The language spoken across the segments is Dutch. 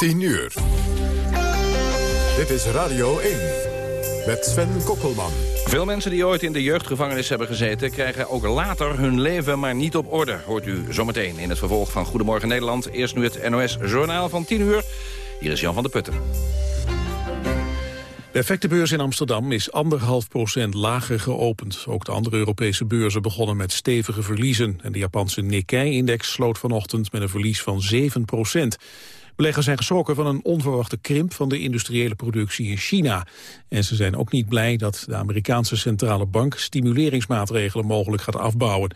10 uur. Dit is Radio 1 met Sven Kokkelman. Veel mensen die ooit in de jeugdgevangenis hebben gezeten... krijgen ook later hun leven maar niet op orde. Hoort u zometeen in het vervolg van Goedemorgen Nederland. Eerst nu het NOS Journaal van 10 uur. Hier is Jan van der Putten. De effectenbeurs in Amsterdam is anderhalf procent lager geopend. Ook de andere Europese beurzen begonnen met stevige verliezen. En de Japanse Nikkei-index sloot vanochtend met een verlies van 7 procent. Beleggers zijn geschrokken van een onverwachte krimp van de industriële productie in China. En ze zijn ook niet blij dat de Amerikaanse centrale bank stimuleringsmaatregelen mogelijk gaat afbouwen.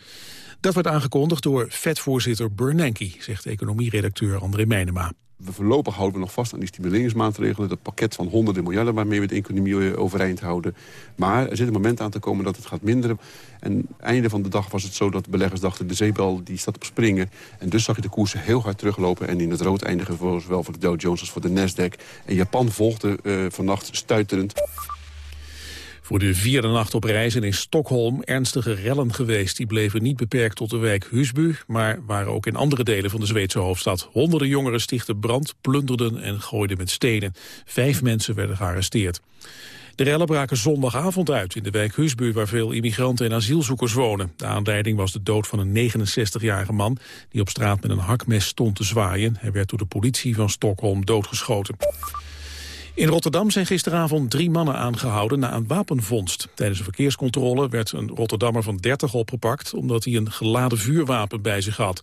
Dat werd aangekondigd door Fed-voorzitter Bernanke, zegt economieredacteur André Meijnema. We voorlopig houden we nog vast aan die stimuleringsmaatregelen. Dat pakket van honderden miljarden waarmee we de economie eh, overeind houden. Maar er zit een moment aan te komen dat het gaat minderen. En einde van de dag was het zo dat de beleggers dachten... de zeebel die staat op springen. En dus zag je de koersen heel hard teruglopen... en in het rood eindigen voor zowel voor de Dow Jones als voor de Nasdaq. En Japan volgde uh, vannacht stuiterend. Voor de vierde nacht op reis in Stockholm ernstige rellen geweest. Die bleven niet beperkt tot de wijk Husby, maar waren ook in andere delen van de Zweedse hoofdstad. Honderden jongeren stichten brand, plunderden en gooiden met stenen. Vijf mensen werden gearresteerd. De rellen braken zondagavond uit in de wijk Husby... waar veel immigranten en asielzoekers wonen. De aanleiding was de dood van een 69-jarige man... die op straat met een hakmes stond te zwaaien. Hij werd door de politie van Stockholm doodgeschoten. In Rotterdam zijn gisteravond drie mannen aangehouden na een wapenvondst. Tijdens een verkeerscontrole werd een Rotterdammer van 30 opgepakt... omdat hij een geladen vuurwapen bij zich had.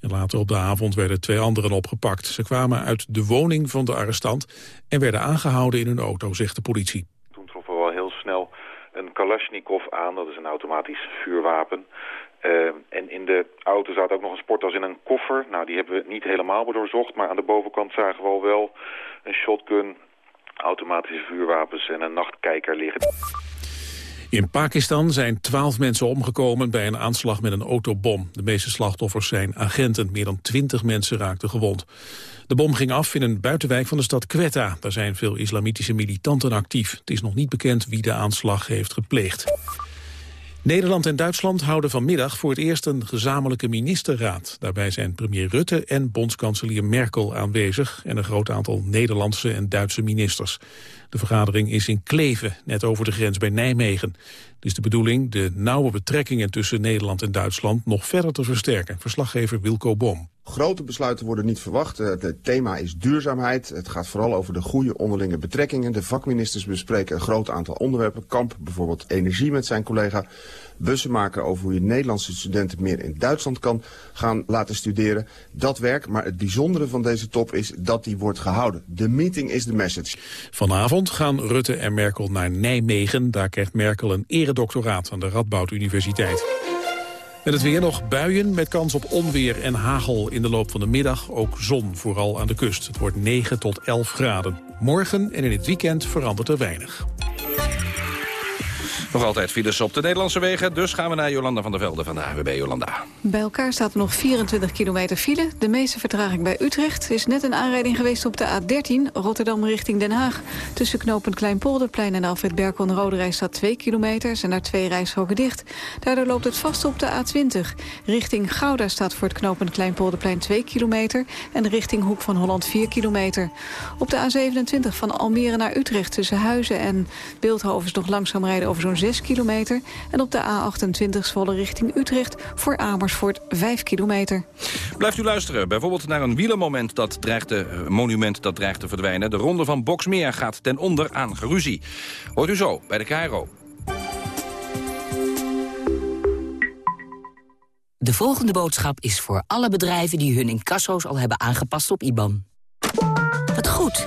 En later op de avond werden twee anderen opgepakt. Ze kwamen uit de woning van de arrestant... en werden aangehouden in hun auto, zegt de politie. Toen troffen we al heel snel een Kalashnikov aan. Dat is een automatisch vuurwapen. Uh, en in de auto zat ook nog een sporttas in een koffer. Nou, die hebben we niet helemaal doorzocht. Maar aan de bovenkant zagen we al wel een shotgun, automatische vuurwapens en een nachtkijker liggen. In Pakistan zijn twaalf mensen omgekomen bij een aanslag met een autobom. De meeste slachtoffers zijn agenten. Meer dan twintig mensen raakten gewond. De bom ging af in een buitenwijk van de stad Quetta. Daar zijn veel islamitische militanten actief. Het is nog niet bekend wie de aanslag heeft gepleegd. Nederland en Duitsland houden vanmiddag voor het eerst een gezamenlijke ministerraad. Daarbij zijn premier Rutte en bondskanselier Merkel aanwezig... en een groot aantal Nederlandse en Duitse ministers. De vergadering is in Kleven, net over de grens bij Nijmegen. Het is de bedoeling de nauwe betrekkingen tussen Nederland en Duitsland... nog verder te versterken. Verslaggever Wilco Boom. Grote besluiten worden niet verwacht. Het thema is duurzaamheid. Het gaat vooral over de goede onderlinge betrekkingen. De vakministers bespreken een groot aantal onderwerpen. Kamp bijvoorbeeld energie met zijn collega. Bussen maken over hoe je Nederlandse studenten meer in Duitsland kan gaan laten studeren. Dat werkt, maar het bijzondere van deze top is dat die wordt gehouden. De meeting is de message. Vanavond gaan Rutte en Merkel naar Nijmegen. Daar krijgt Merkel een eredoctoraat aan de Radboud Universiteit. Met het weer nog buien met kans op onweer en hagel in de loop van de middag. Ook zon, vooral aan de kust. Het wordt 9 tot 11 graden. Morgen en in het weekend verandert er weinig. Nog altijd files op de Nederlandse wegen. Dus gaan we naar Jolanda van der Velde van de AWB Jolanda. Bij elkaar staat er nog 24 kilometer file. De meeste vertraging bij Utrecht. Is net een aanrijding geweest op de A13 Rotterdam richting Den Haag. Tussen knooppunt Kleinpolderplein en Alfred Berkel en Rode staat 2 kilometer. Zijn daar twee rijstroken dicht. Daardoor loopt het vast op de A20. Richting Gouda staat voor het knooppunt Kleinpolderplein 2 kilometer. En richting Hoek van Holland 4 kilometer. Op de A27 van Almere naar Utrecht tussen Huizen en Beeldhoven is nog langzaam rijden over zo'n 6 kilometer. En op de A28 Zwolle richting Utrecht voor Amersfoort 5 kilometer. Blijft u luisteren, bijvoorbeeld naar een wielermoment dat dreigt te, uh, monument dat dreigt te verdwijnen. De ronde van Boksmeer gaat ten onder aan geruzie. Hoort u zo bij de Cairo. De volgende boodschap is voor alle bedrijven die hun incasso's al hebben aangepast op IBAN. Wat goed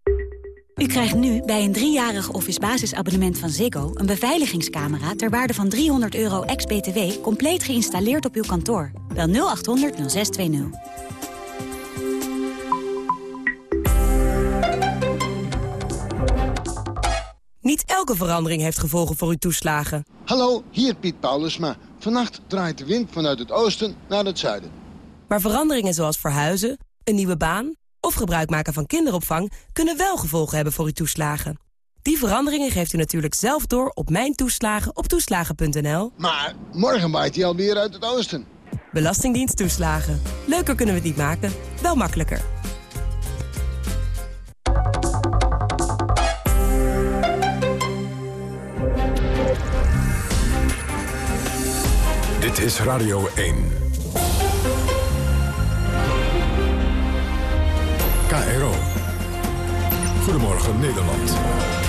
U krijgt nu bij een driejarig Office basisabonnement van Ziggo... een beveiligingscamera ter waarde van 300 euro ex-BTW... compleet geïnstalleerd op uw kantoor. Bel 0800 0620. Niet elke verandering heeft gevolgen voor uw toeslagen. Hallo, hier Piet Paulusma. Vannacht draait de wind vanuit het oosten naar het zuiden. Maar veranderingen zoals verhuizen, een nieuwe baan of gebruik maken van kinderopvang kunnen wel gevolgen hebben voor uw toeslagen. Die veranderingen geeft u natuurlijk zelf door op Mijn Toeslagen op toeslagen.nl. Maar morgen waait hij alweer uit het oosten. Belastingdienst toeslagen. Leuker kunnen we het niet maken, wel makkelijker. Dit is Radio 1. Goedemorgen Nederland.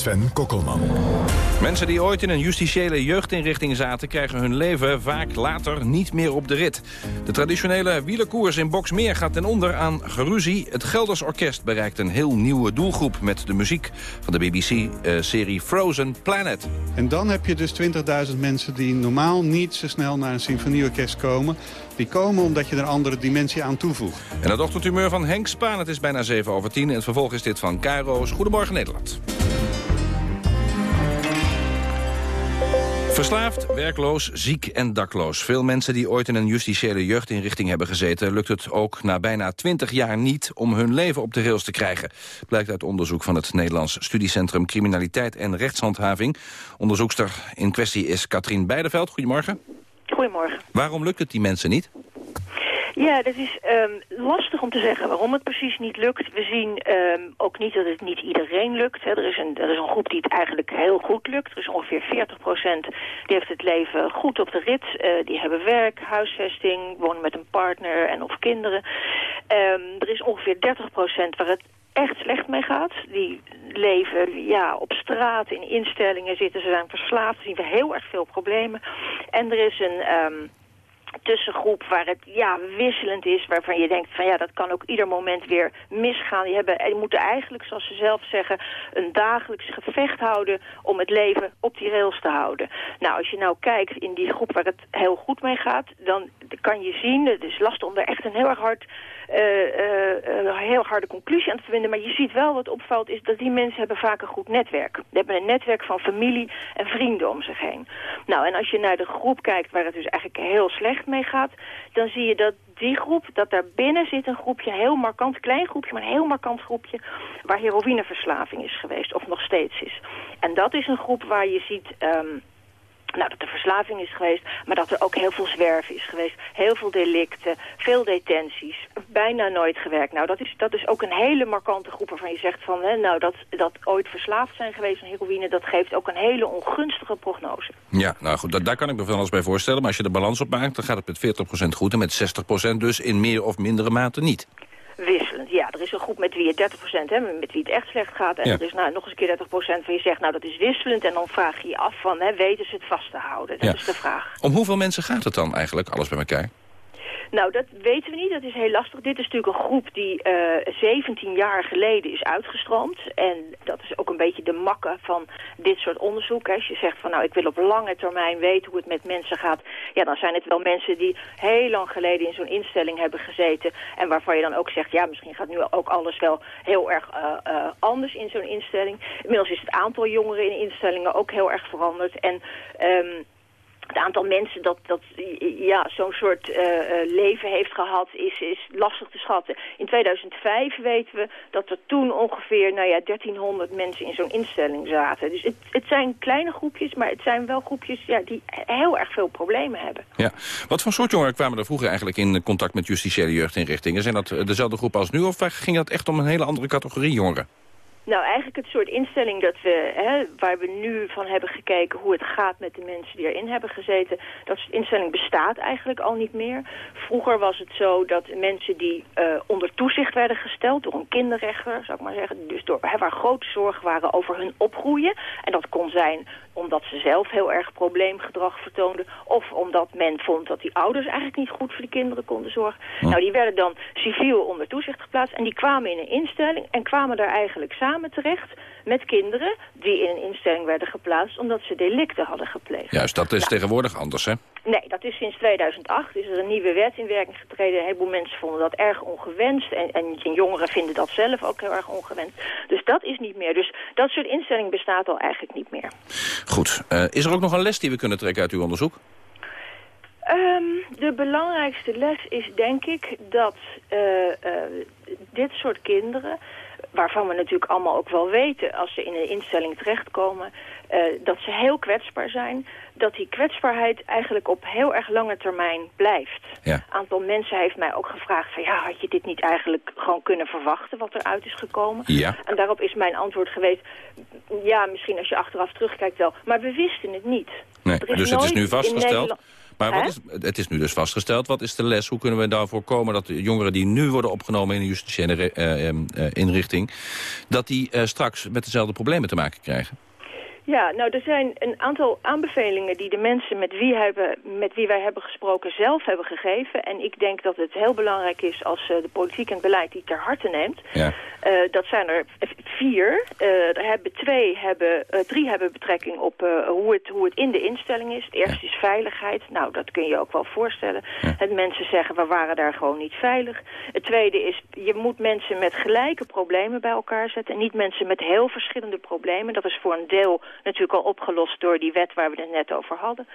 Sven Kokkelman. Mensen die ooit in een justitiële jeugdinrichting zaten... krijgen hun leven vaak later niet meer op de rit. De traditionele wielerkoers in Boksmeer gaat ten onder aan geruzie. Het Gelders Orkest bereikt een heel nieuwe doelgroep... met de muziek van de BBC-serie Frozen Planet. En dan heb je dus 20.000 mensen die normaal niet zo snel naar een symfonieorkest komen. Die komen omdat je er een andere dimensie aan toevoegt. En het ochtendhumeur van Henk Spaan. Het is bijna 7 over 10. En het vervolg is dit van Cairo's Goedemorgen Nederland. Verslaafd, werkloos, ziek en dakloos. Veel mensen die ooit in een justitiële jeugdinrichting hebben gezeten... lukt het ook na bijna 20 jaar niet om hun leven op de rails te krijgen. Blijkt uit onderzoek van het Nederlands Studiecentrum Criminaliteit en Rechtshandhaving. Onderzoekster in kwestie is Katrien Beideveld. Goedemorgen. Goedemorgen. Waarom lukt het die mensen niet? Ja, dat is um, lastig om te zeggen waarom het precies niet lukt. We zien um, ook niet dat het niet iedereen lukt. Hè. Er, is een, er is een groep die het eigenlijk heel goed lukt. Er is ongeveer 40 procent die heeft het leven goed op de rit. Uh, die hebben werk, huisvesting, wonen met een partner en of kinderen. Um, er is ongeveer 30 procent waar het echt slecht mee gaat. Die leven ja, op straat, in instellingen zitten. Ze zijn verslaafd, zien we heel erg veel problemen. En er is een... tussengroep waar het ja, wisselend is, waarvan je denkt van ja, dat kan ook ieder moment weer misgaan. Die, hebben, die moeten eigenlijk, zoals ze zelf zeggen, een dagelijks gevecht houden om het leven op die rails te houden. Nou, als je nou kijkt in die groep waar het heel goed mee gaat, dan kan je zien, het is lastig om er echt een heel erg hard uh, uh, heel harde conclusie aan te vinden. Maar je ziet wel wat opvalt is dat die mensen hebben vaak een goed netwerk. Ze hebben een netwerk van familie en vrienden om zich heen. Nou, en als je naar de groep kijkt waar het dus eigenlijk heel slecht mee gaat... dan zie je dat die groep, dat daar binnen zit een groepje, heel markant, klein groepje, maar een heel markant groepje, waar heroïneverslaving is geweest, of nog steeds is. En dat is een groep waar je ziet... Um, nou, dat er verslaving is geweest, maar dat er ook heel veel zwerven is geweest. Heel veel delicten, veel detenties, bijna nooit gewerkt. Nou, dat is, dat is ook een hele markante groep waarvan je zegt van... Hè, nou, dat, dat ooit verslaafd zijn geweest aan heroïne... dat geeft ook een hele ongunstige prognose. Ja, nou goed, daar kan ik me van alles bij voorstellen. Maar als je de balans opmaakt, dan gaat het met 40% goed... en met 60% dus in meer of mindere mate niet wisselend. Ja, er is een groep met wie het 30% hè, met wie het echt slecht gaat. En er is nou, nog eens een keer 30% van je zegt, nou dat is wisselend. En dan vraag je je af van, hè, weten ze het vast te houden? Dat is de vraag. Om hoeveel mensen gaat het dan eigenlijk, alles bij elkaar? Nou, dat weten we niet. Dat is heel lastig. Dit is natuurlijk een groep die uh, eh, 17 jaar geleden is uitgestroomd. En dat is ook een beetje de makke van dit soort onderzoek. Als je zegt van nou, ik wil op lange termijn weten hoe het met mensen gaat. Ja, dan zijn het wel mensen die heel lang geleden in zo'n instelling hebben gezeten. En waarvan je dan ook zegt, ja, misschien gaat nu ook alles wel heel erg uh, anders in zo'n instelling. Inmiddels is het aantal jongeren in instellingen ook heel erg veranderd. En... Um, het aantal mensen dat, dat ja, zo'n soort uh, leven heeft gehad is, is lastig te schatten. In 2005 weten we dat er toen ongeveer nou ja, 1300 mensen in zo'n instelling zaten. Dus het, het zijn kleine groepjes, maar het zijn wel groepjes ja, die heel erg veel problemen hebben. Ja. Wat voor soort jongeren kwamen er vroeger eigenlijk in contact met justitiële jeugdinrichtingen? Zijn dat dezelfde groep als nu of ging dat echt om een hele andere categorie jongeren? Nou, eigenlijk het soort instelling dat we, hè, waar we nu van hebben gekeken hoe het gaat met de mensen die erin hebben gezeten, dat soort instelling bestaat eigenlijk al niet meer. Vroeger was het zo dat mensen die uh, onder toezicht werden gesteld door een kinderrechter, zou ik maar zeggen, dus door, hè, waar grote zorgen waren over hun opgroeien, en dat kon zijn omdat ze zelf heel erg probleemgedrag vertoonden... of omdat men vond dat die ouders eigenlijk niet goed voor de kinderen konden zorgen. Nou, die werden dan civiel onder toezicht geplaatst... en die kwamen in een instelling en kwamen daar eigenlijk samen terecht... met kinderen die in een instelling werden geplaatst... omdat ze delicten hadden gepleegd. Juist, dat is nou, tegenwoordig anders, hè? Nee, dat is sinds 2008. Is er een nieuwe wet in werking getreden. Een heleboel mensen vonden dat erg ongewenst. En, en jongeren vinden dat zelf ook heel erg ongewenst. Dus dat is niet meer. Dus dat soort instelling bestaat al eigenlijk niet meer. Goed. Uh, is er ook nog een les die we kunnen trekken uit uw onderzoek? Um, de belangrijkste les is denk ik dat uh, uh, dit soort kinderen waarvan we natuurlijk allemaal ook wel weten... als ze in een instelling terechtkomen, uh, dat ze heel kwetsbaar zijn... dat die kwetsbaarheid eigenlijk op heel erg lange termijn blijft. Een ja. aantal mensen heeft mij ook gevraagd... van ja, had je dit niet eigenlijk gewoon kunnen verwachten wat eruit is gekomen? Ja. En daarop is mijn antwoord geweest... ja, misschien als je achteraf terugkijkt wel. Maar we wisten het niet. Nee, dus het is nu vastgesteld... Maar wat is, het is nu dus vastgesteld. Wat is de les? Hoe kunnen we daarvoor komen dat de jongeren die nu worden opgenomen in een justitiële uh, uh, inrichting... dat die uh, straks met dezelfde problemen te maken krijgen? Ja, nou er zijn een aantal aanbevelingen die de mensen met wie, hebben, met wie wij hebben gesproken zelf hebben gegeven. En ik denk dat het heel belangrijk is als uh, de politiek en het beleid die ter harte neemt. Ja. Uh, dat zijn er vier. Uh, er hebben twee hebben, drie hebben betrekking op hoe, het, hoe het in de instelling is. Het eerste ja. is veiligheid. Nou, dat kun je ook wel voorstellen. Ja. Het mensen zeggen, we waren daar gewoon niet veilig. Het tweede is, je moet mensen met gelijke problemen bij elkaar zetten. En niet mensen met heel verschillende problemen. Dat is voor een deel natuurlijk al opgelost door die wet waar we het net over hadden.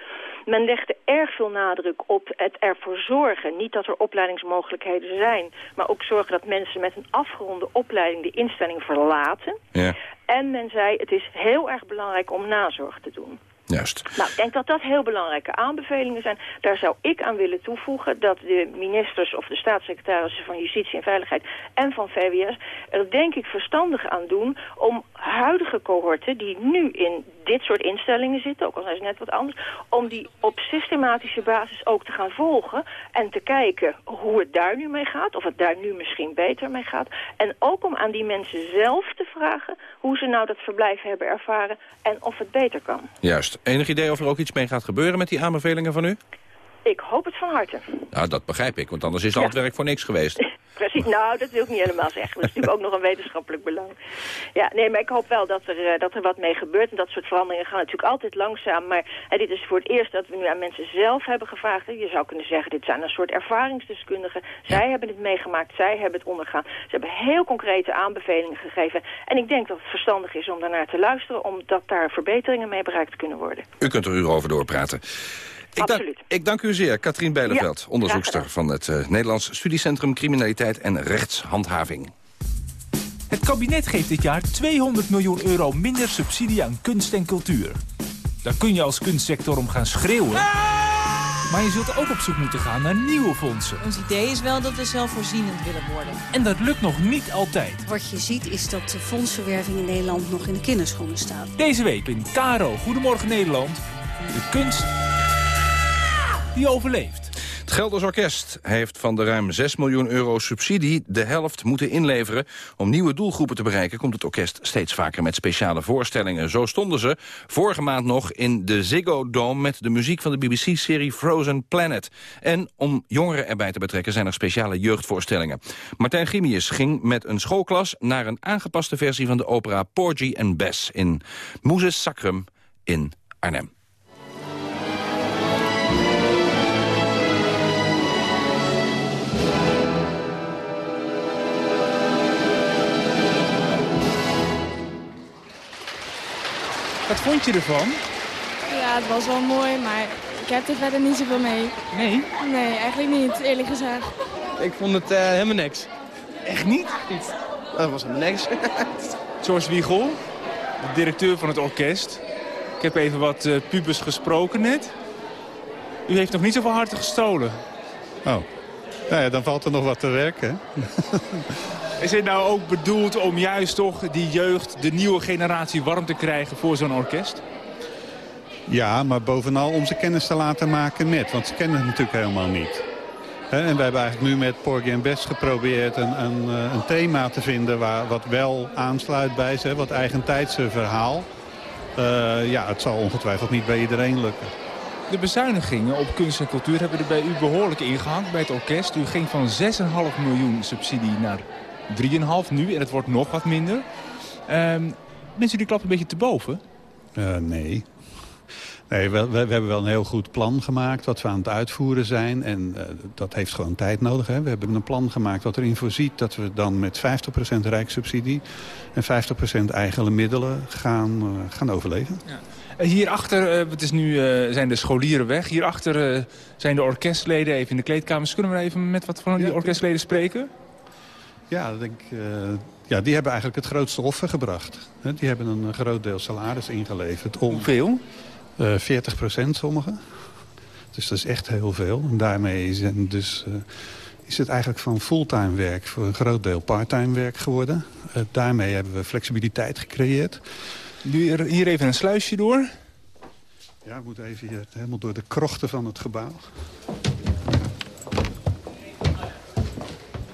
Men legde erg veel nadruk op het ervoor zorgen. Niet dat er opleidingsmogelijkheden zijn, maar ook zorgen dat mensen met een afgeronde opleiding de instelling verlaten. Ja. En men zei, het is heel erg belangrijk om nazorg te doen. Juist. Nou, ik denk dat dat heel belangrijke aanbevelingen zijn. Daar zou ik aan willen toevoegen dat de ministers of de staatssecretarissen van Justitie en Veiligheid en van VWS er denk ik verstandig aan doen om huidige cohorten die nu in dit soort instellingen zitten, ook al zijn ze net wat anders, om die op systematische basis ook te gaan volgen en te kijken hoe het daar nu mee gaat, of het daar nu misschien beter mee gaat. En ook om aan die mensen zelf te vragen hoe ze nou dat verblijf hebben ervaren en of het beter kan. Juist. Enig idee of er ook iets mee gaat gebeuren met die aanbevelingen van u? Ik hoop het van harte. Nou, dat begrijp ik, want anders is al het werk voor niks geweest. Precies, nou, dat wil ik niet helemaal zeggen. Dat is natuurlijk ook nog een wetenschappelijk belang. Ja, nee, maar ik hoop wel dat er, uh, dat er wat mee gebeurt. En dat soort veranderingen gaan natuurlijk altijd langzaam. Maar uh, dit is voor het eerst dat we nu aan mensen zelf hebben gevraagd. Je zou kunnen zeggen, dit zijn een soort ervaringsdeskundigen. Zij hebben het meegemaakt, zij hebben het ondergaan. Ze hebben heel concrete aanbevelingen gegeven. En ik denk dat het verstandig is om daarnaar te luisteren... omdat daar verbeteringen mee bereikt kunnen worden. U kunt er uren over doorpraten. Ik dank, ik dank, u zeer, Katrien Bijleveld, ja, onderzoekster van het uh, Nederlands Studiecentrum Criminaliteit en Rechtshandhaving. Het kabinet geeft dit jaar 200 miljoen euro minder subsidie aan kunst en cultuur. Daar kun je als kunstsector om gaan schreeuwen. Maar je zult ook op zoek moeten gaan naar nieuwe fondsen. Ons idee is wel dat we zelfvoorzienend willen worden. En dat lukt nog niet altijd. Wat je ziet is dat de fondsverwerving in Nederland nog in de kinderschoenen staat. Deze week in Caro Goedemorgen Nederland. De kunst die overleeft. Het Gelders Orkest heeft van de ruim 6 miljoen euro subsidie de helft moeten inleveren. Om nieuwe doelgroepen te bereiken komt het orkest steeds vaker met speciale voorstellingen. Zo stonden ze vorige maand nog in de Ziggo Dome met de muziek van de BBC-serie Frozen Planet. En om jongeren erbij te betrekken zijn er speciale jeugdvoorstellingen. Martijn Gimius ging met een schoolklas naar een aangepaste versie van de opera Porgy and Bess in Moeses Sacrum in Arnhem. Wat vond je ervan? Ja, het was wel mooi, maar ik heb er verder niet zoveel mee. Nee? Nee, eigenlijk niet, eerlijk gezegd. Ik vond het uh, helemaal niks. Echt niet? Niet. Dat was helemaal niks. George Wiegel, de directeur van het orkest. Ik heb even wat uh, pubers gesproken net. U heeft nog niet zoveel harten gestolen. Oh, nou ja, dan valt er nog wat te werken. Is dit nou ook bedoeld om juist toch die jeugd, de nieuwe generatie warm te krijgen voor zo'n orkest? Ja, maar bovenal om ze kennis te laten maken met. Want ze kennen het natuurlijk helemaal niet. En we hebben eigenlijk nu met Porgy and Bess geprobeerd een, een, eh, een thema te vinden... Waar, wat wel aansluit bij ze, wat eigentijdse verhaal. Eh, ja, het zal ongetwijfeld niet bij iedereen lukken. De bezuinigingen op kunst en cultuur hebben er bij u behoorlijk ingehangen bij het orkest. U ging van 6,5 miljoen subsidie naar 3,5 nu en het wordt nog wat minder. Ehm mensen die klappen een beetje te boven? Eh, nee. Nee, we, we, we hebben wel een heel goed plan gemaakt wat we aan het uitvoeren zijn. En eh, dat heeft gewoon tijd nodig. Hè. We hebben een plan gemaakt wat erin voorziet dat we dan met 50% rijkssubsidie en 50% eigen middelen gaan, eh, gaan overleven. Eh, Hierachter eh, het is nu, eh, zijn de scholieren weg. Hierachter eh, zijn de orkestleden even in de kleedkamers. Kunnen we even met wat van die orkestleden spreken? Ja, ik denk, eh, ja, die hebben eigenlijk het grootste offer gebracht. Die hebben een groot deel salaris ingeleverd. Om, Hoeveel? eh 40 procent sommigen. Dus dat is echt heel veel. En daarmee is, en dus, eh, is het eigenlijk van fulltime werk voor een groot deel parttime werk geworden. Daarmee hebben we flexibiliteit gecreëerd. Nu er- hier even een sluisje door. Ja, we moeten even hier helemaal door de krochten van het gebouw.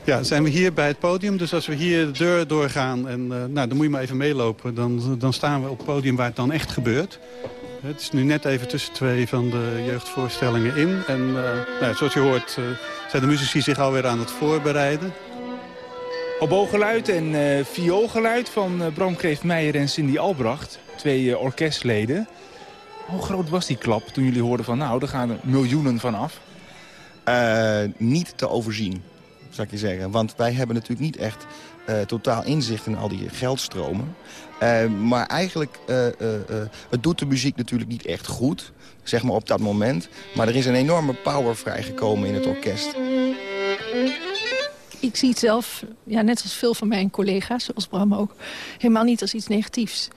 Ja, zijn we hier bij het podium. Dus als we hier de deur doorgaan, en, eh, nou, dan moet je maar even meelopen. Dan, dan staan we op het podium waar het dan echt gebeurt. Het is nu net even tussen twee van de jeugdvoorstellingen in. En eh, nou, zoals je hoort eh, zijn de muzici zich alweer aan het voorbereiden. Obogeluid en eh vioolgeluid van Bram Kreeft-Meijer en Cindy Albracht. Twee orkestleden. Hoe groot was die klap toen jullie hoorden van... nou, er gaan er miljoenen van af? Eh, niet te overzien, zou je zeggen. Want wij hebben natuurlijk niet echt eh, totaal inzicht in al die geldstromen. Eh, maar eigenlijk, eh, het doet de muziek natuurlijk niet echt goed, zeg maar op dat moment. Maar er is een enorme power vrijgekomen in het orkest. Ik zie het zelf, ja, net als veel van mijn collega's, zoals Bram ook, helemaal niet als iets negatiefs.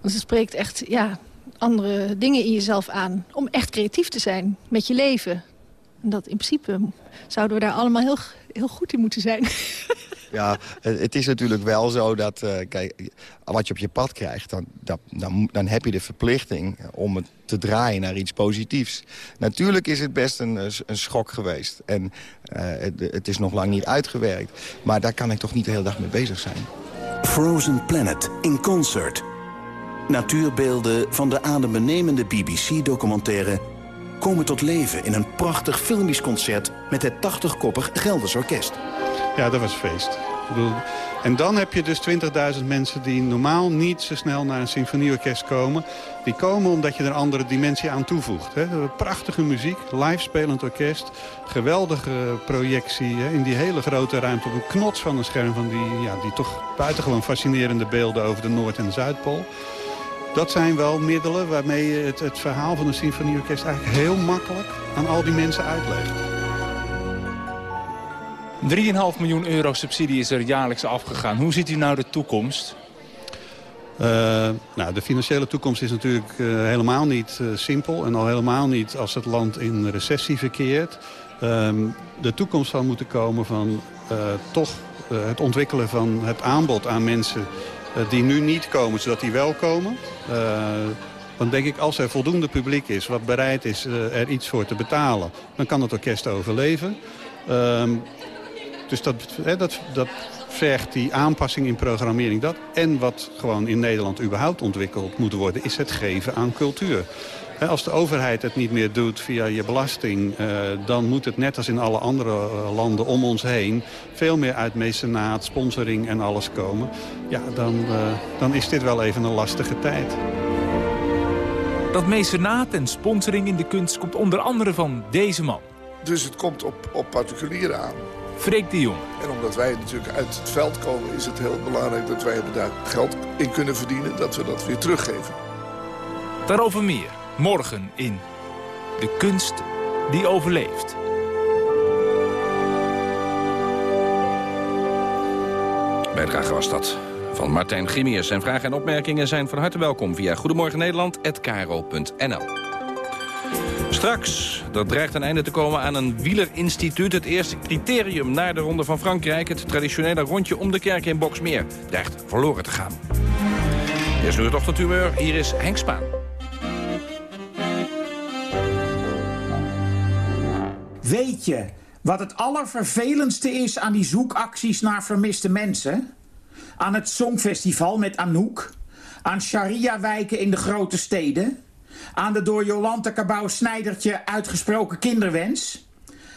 Want het spreekt echt ja, andere dingen in jezelf aan om echt creatief te zijn met je leven. En dat in principe zouden we daar allemaal heel, heel goed in moeten zijn. Ja, het is natuurlijk wel zo dat, eh, kijk, wat je op je pad krijgt... Dan, dat, dan, dan heb je de verplichting om het te draaien naar iets positiefs. Natuurlijk is het best een, eh, een schok geweest. En eh, het, het is nog lang niet uitgewerkt. Maar daar kan ik toch niet de hele dag mee bezig zijn. Frozen Planet in concert. Natuurbeelden van de adembenemende BBC-documentaire... komen tot leven in een prachtig filmisch concert... met het 80-koppig Gelders Orkest. Ja, dat was feest. Ik bedoel, en dan heb je dus 20.000 mensen die normaal niet zo snel naar een symfonieorkest komen. Die komen omdat je er een andere dimensie aan toevoegt. Hè. Prachtige muziek, live spelend orkest, geweldige projectie in die hele grote ruimte op een knots van een scherm van die, ja, die toch buitengewoon fascinerende beelden over de Noord- en Zuidpool. Dat zijn wel middelen waarmee je het, het verhaal van een symfonieorkest eigenlijk heel makkelijk aan al die mensen uitlegt. 3,5 miljoen euro subsidie is er jaarlijks afgegaan. Hoe ziet u nou de toekomst? Uh, nou, de financiële toekomst is natuurlijk uh, helemaal niet uh, simpel. En al helemaal niet als het land in recessie verkeert. Um, de toekomst zal moeten komen van toch het ontwikkelen van het aanbod aan mensen die nu niet komen, zodat die wel komen. Dan denk ik, als er voldoende publiek is wat bereid is er iets voor te betalen... dan kan het orkest overleven. Um, dus dat, dat, dat vergt die aanpassing in programmering. Dat. En wat gewoon in Nederland überhaupt ontwikkeld moet worden... is het geven aan cultuur. Als de overheid het niet meer doet via je belasting... Uh, dan moet het net als in alle andere uh, landen om ons heen... veel meer uit mecenaat, sponsoring en alles komen. Ja, dan, uh, dan is dit wel even een lastige tijd. Dat mecenaat en sponsoring in de kunst komt onder andere van deze man. Dus het komt op, op particulieren aan. Freek de Jong. En omdat wij natuurlijk uit het veld komen... is het heel belangrijk dat wij daar geld in kunnen verdienen... dat we dat weer teruggeven. Daarover meer. Morgen in De Kunst die Overleeft. Bijdrage was dat van Martijn Grimius. Zijn vragen en opmerkingen zijn van harte welkom via Goedemorgen Nederland, Straks, er dreigt een einde te komen aan een wielerinstituut. Het eerste criterium naar de Ronde van Frankrijk. Het traditionele rondje om de kerk in Boksmeer dreigt verloren te gaan. Eerst nu het ochtendhumeur, hier is Henk Spaan. Weet je wat het allervervelendste is aan die zoekacties naar vermiste mensen? Aan het Songfestival met Anouk? Aan Sharia-wijken in de grote steden? Aan de door Jolante Cabau-Snijdertje uitgesproken kinderwens?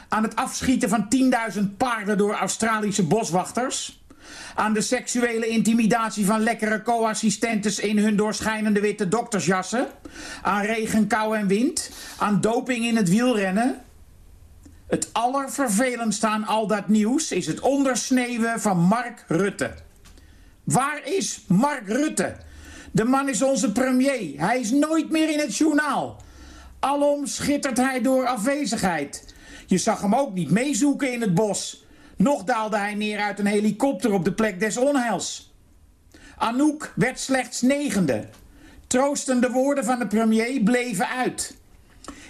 Aan het afschieten van 10.000 paarden door Australische boswachters? Aan de seksuele intimidatie van lekkere co-assistentes in hun doorschijnende witte doktersjassen? Aan regen, kou en wind? Aan doping in het wielrennen? Het allervervelendste aan al dat nieuws is het ondersneeuwen van Mark Rutte. Waar is Mark Rutte? De man is onze premier. Hij is nooit meer in het journaal. Alom schittert hij door afwezigheid. Je zag hem ook niet meezoeken in het bos. Nog daalde hij neer uit een helikopter op de plek des onheils. Anouk werd slechts negende. Troostende woorden van de premier bleven uit.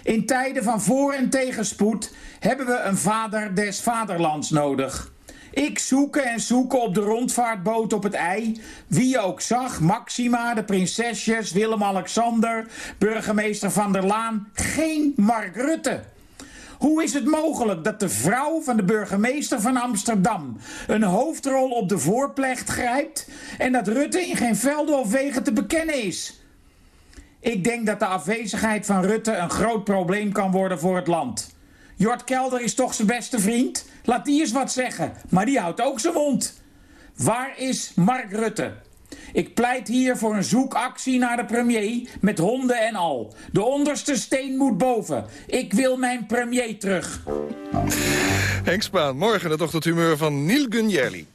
In tijden van voor- en tegenspoed hebben we een vader des vaderlands nodig. Ik zoeken en zoeken op de rondvaartboot op het ei. Wie ook zag, Maxima, de prinsesjes, Willem-Alexander, burgemeester Van der Laan. Geen Mark Rutte. Hoe is het mogelijk dat de vrouw van de burgemeester van Amsterdam een hoofdrol op de voorplecht grijpt en dat Rutte in geen velden of wegen te bekennen is? Ik denk dat de afwezigheid van Rutte een groot probleem kan worden voor het land. Jort Kelder is toch zijn beste vriend? Laat die eens wat zeggen. Maar die houdt ook zijn mond. Waar is Mark Rutte? Ik pleit hier voor een zoekactie naar de premier met honden en al. De onderste steen moet boven. Ik wil mijn premier terug. Henk Spaan, morgen het ochtendhumeur van Neil Gunjerli.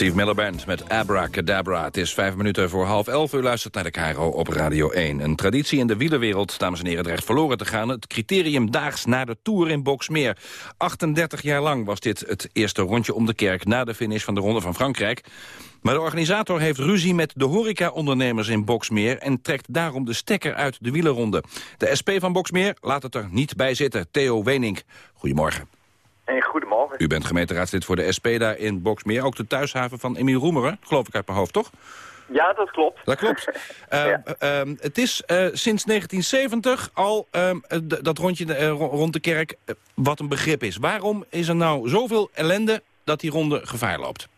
Steve Miller Band met Abracadabra. Het is vijf minuten voor half elf. U luistert naar de Cairo op Radio 1. Een traditie in de wielerwereld, dames en heren, dreigt verloren te gaan. Het criterium daags na de Tour in Boxmeer. 38 jaar lang was dit het eerste rondje om de kerk... na de finish van de Ronde van Frankrijk. Maar de organisator heeft ruzie met de horeca-ondernemers in Boxmeer... en trekt daarom de stekker uit de wielerronde. De SP van Boxmeer laat het er niet bij zitten. Theo Wenink, goedemorgen. En goedemorgen. U bent gemeenteraadslid voor de SP daar in Boxmeer. Ook de thuishaven van Emiel Roemeren, geloof ik uit mijn hoofd, toch? Ja, dat klopt. Dat klopt. Uh, uh, het is uh, sinds 1970 al ehm, dat rondje eh, rond de kerk eh, wat een begrip is. Waarom is er nou zoveel ellende dat die ronde gevaar loopt?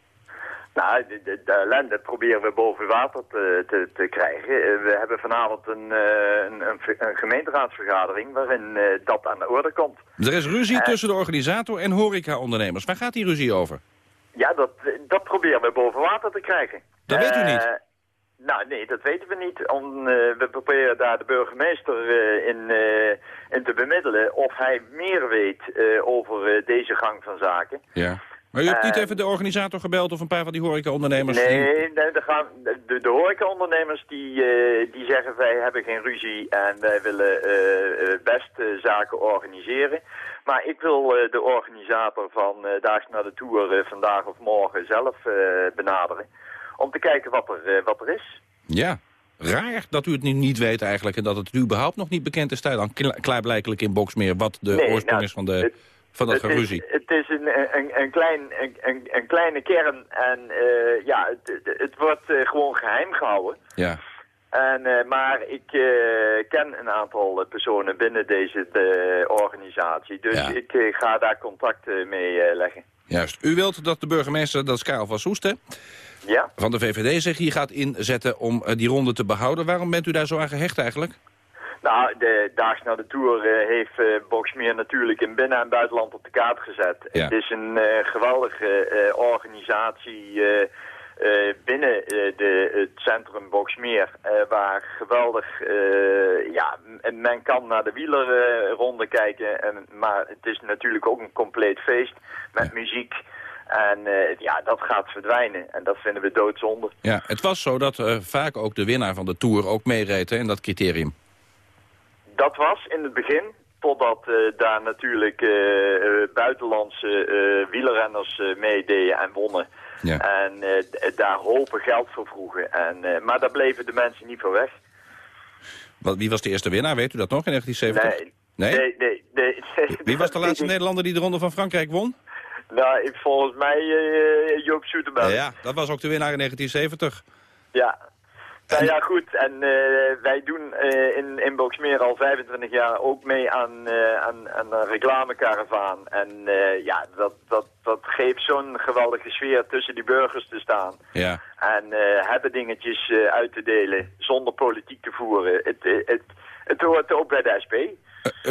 Nou, de, de, de, ellende proberen we boven water te, te, te krijgen. We hebben vanavond een, een, een, een gemeenteraadsvergadering waarin dat aan de orde komt. Er is ruzie tussen de organisator en horeca-ondernemers. Waar gaat die ruzie over? Ja, dat, dat proberen we boven water te krijgen. Dat weet u niet? Nou, nee, dat weten we niet. Om, uh, we proberen daar de burgemeester uh, in, in te bemiddelen of hij meer weet over deze gang van zaken. Ja. Maar u hebt niet even de organisator gebeld of een paar van die horecaondernemers? Nee, nee de, gaan, de, de horecaondernemers die, die zeggen wij hebben geen ruzie en wij willen best zaken organiseren. Maar ik wil de organisator van Daags naar de Tour vandaag of morgen zelf benaderen om te kijken wat er, wat er is. Ja, raar dat u het nu niet weet eigenlijk... en dat het u überhaupt nog niet bekend is daar dan klaarblijkelijk in Boksmeer... wat de nee, oorsprong nou, is van, de, van dat het geruzie. Is, het is een, een, een, klein, een, een kleine kern en uh, ja, het, het wordt uh, gewoon geheim gehouden. Ja. En, uh, maar ik ken een aantal personen binnen deze organisatie, dus Ja. ik ga daar contact mee leggen. Juist. U wilt dat de burgemeester, dat is Karel van Soest, hè? Ja. van de VVD zich hier gaat inzetten om eh, die ronde te behouden. Waarom bent u daar zo aan gehecht eigenlijk? Nou, de Daags naar de Tour uh, heeft uh, Boxmeer natuurlijk in binnen- en buitenland op de kaart gezet. Ja. Het is een uh, geweldige organisatie binnen de, het centrum Boxmeer, waar geweldig, ja, men kan naar de wielerronde kijken, en, maar het is natuurlijk ook een compleet feest met ja. muziek. En uh, ja, dat gaat verdwijnen. En dat vinden we doodzonde. Ja, het was zo dat uh, vaak ook de winnaar van de Tour ook meereed hè, in dat criterium. Dat was in het begin, totdat uh, daar natuurlijk buitenlandse wielrenners meededen en wonnen. Ja. En daar hopen geld voor vroegen. En, maar daar bleven de mensen niet voor weg. Wat, wie was de eerste winnaar, weet u dat nog in 1970? Nee, nee, nee. nee, nee wie was de laatste Nederlander die de Ronde van Frankrijk won? Nou, ik, volgens mij uh, Joop Zoetemelk. Ja, ja, dat was ook de winnaar in 1970. Ja. Nou ja, goed. En uh, wij doen uh, in, in Boxmeer al 25 jaar ook mee aan, aan, aan een reclamekaravaan. En ja, dat, dat, dat geeft zo'n geweldige sfeer tussen die burgers te staan. Ja. En hebben dingetjes uit te delen zonder politiek te voeren. Het, het, het, het hoort ook bij de SP.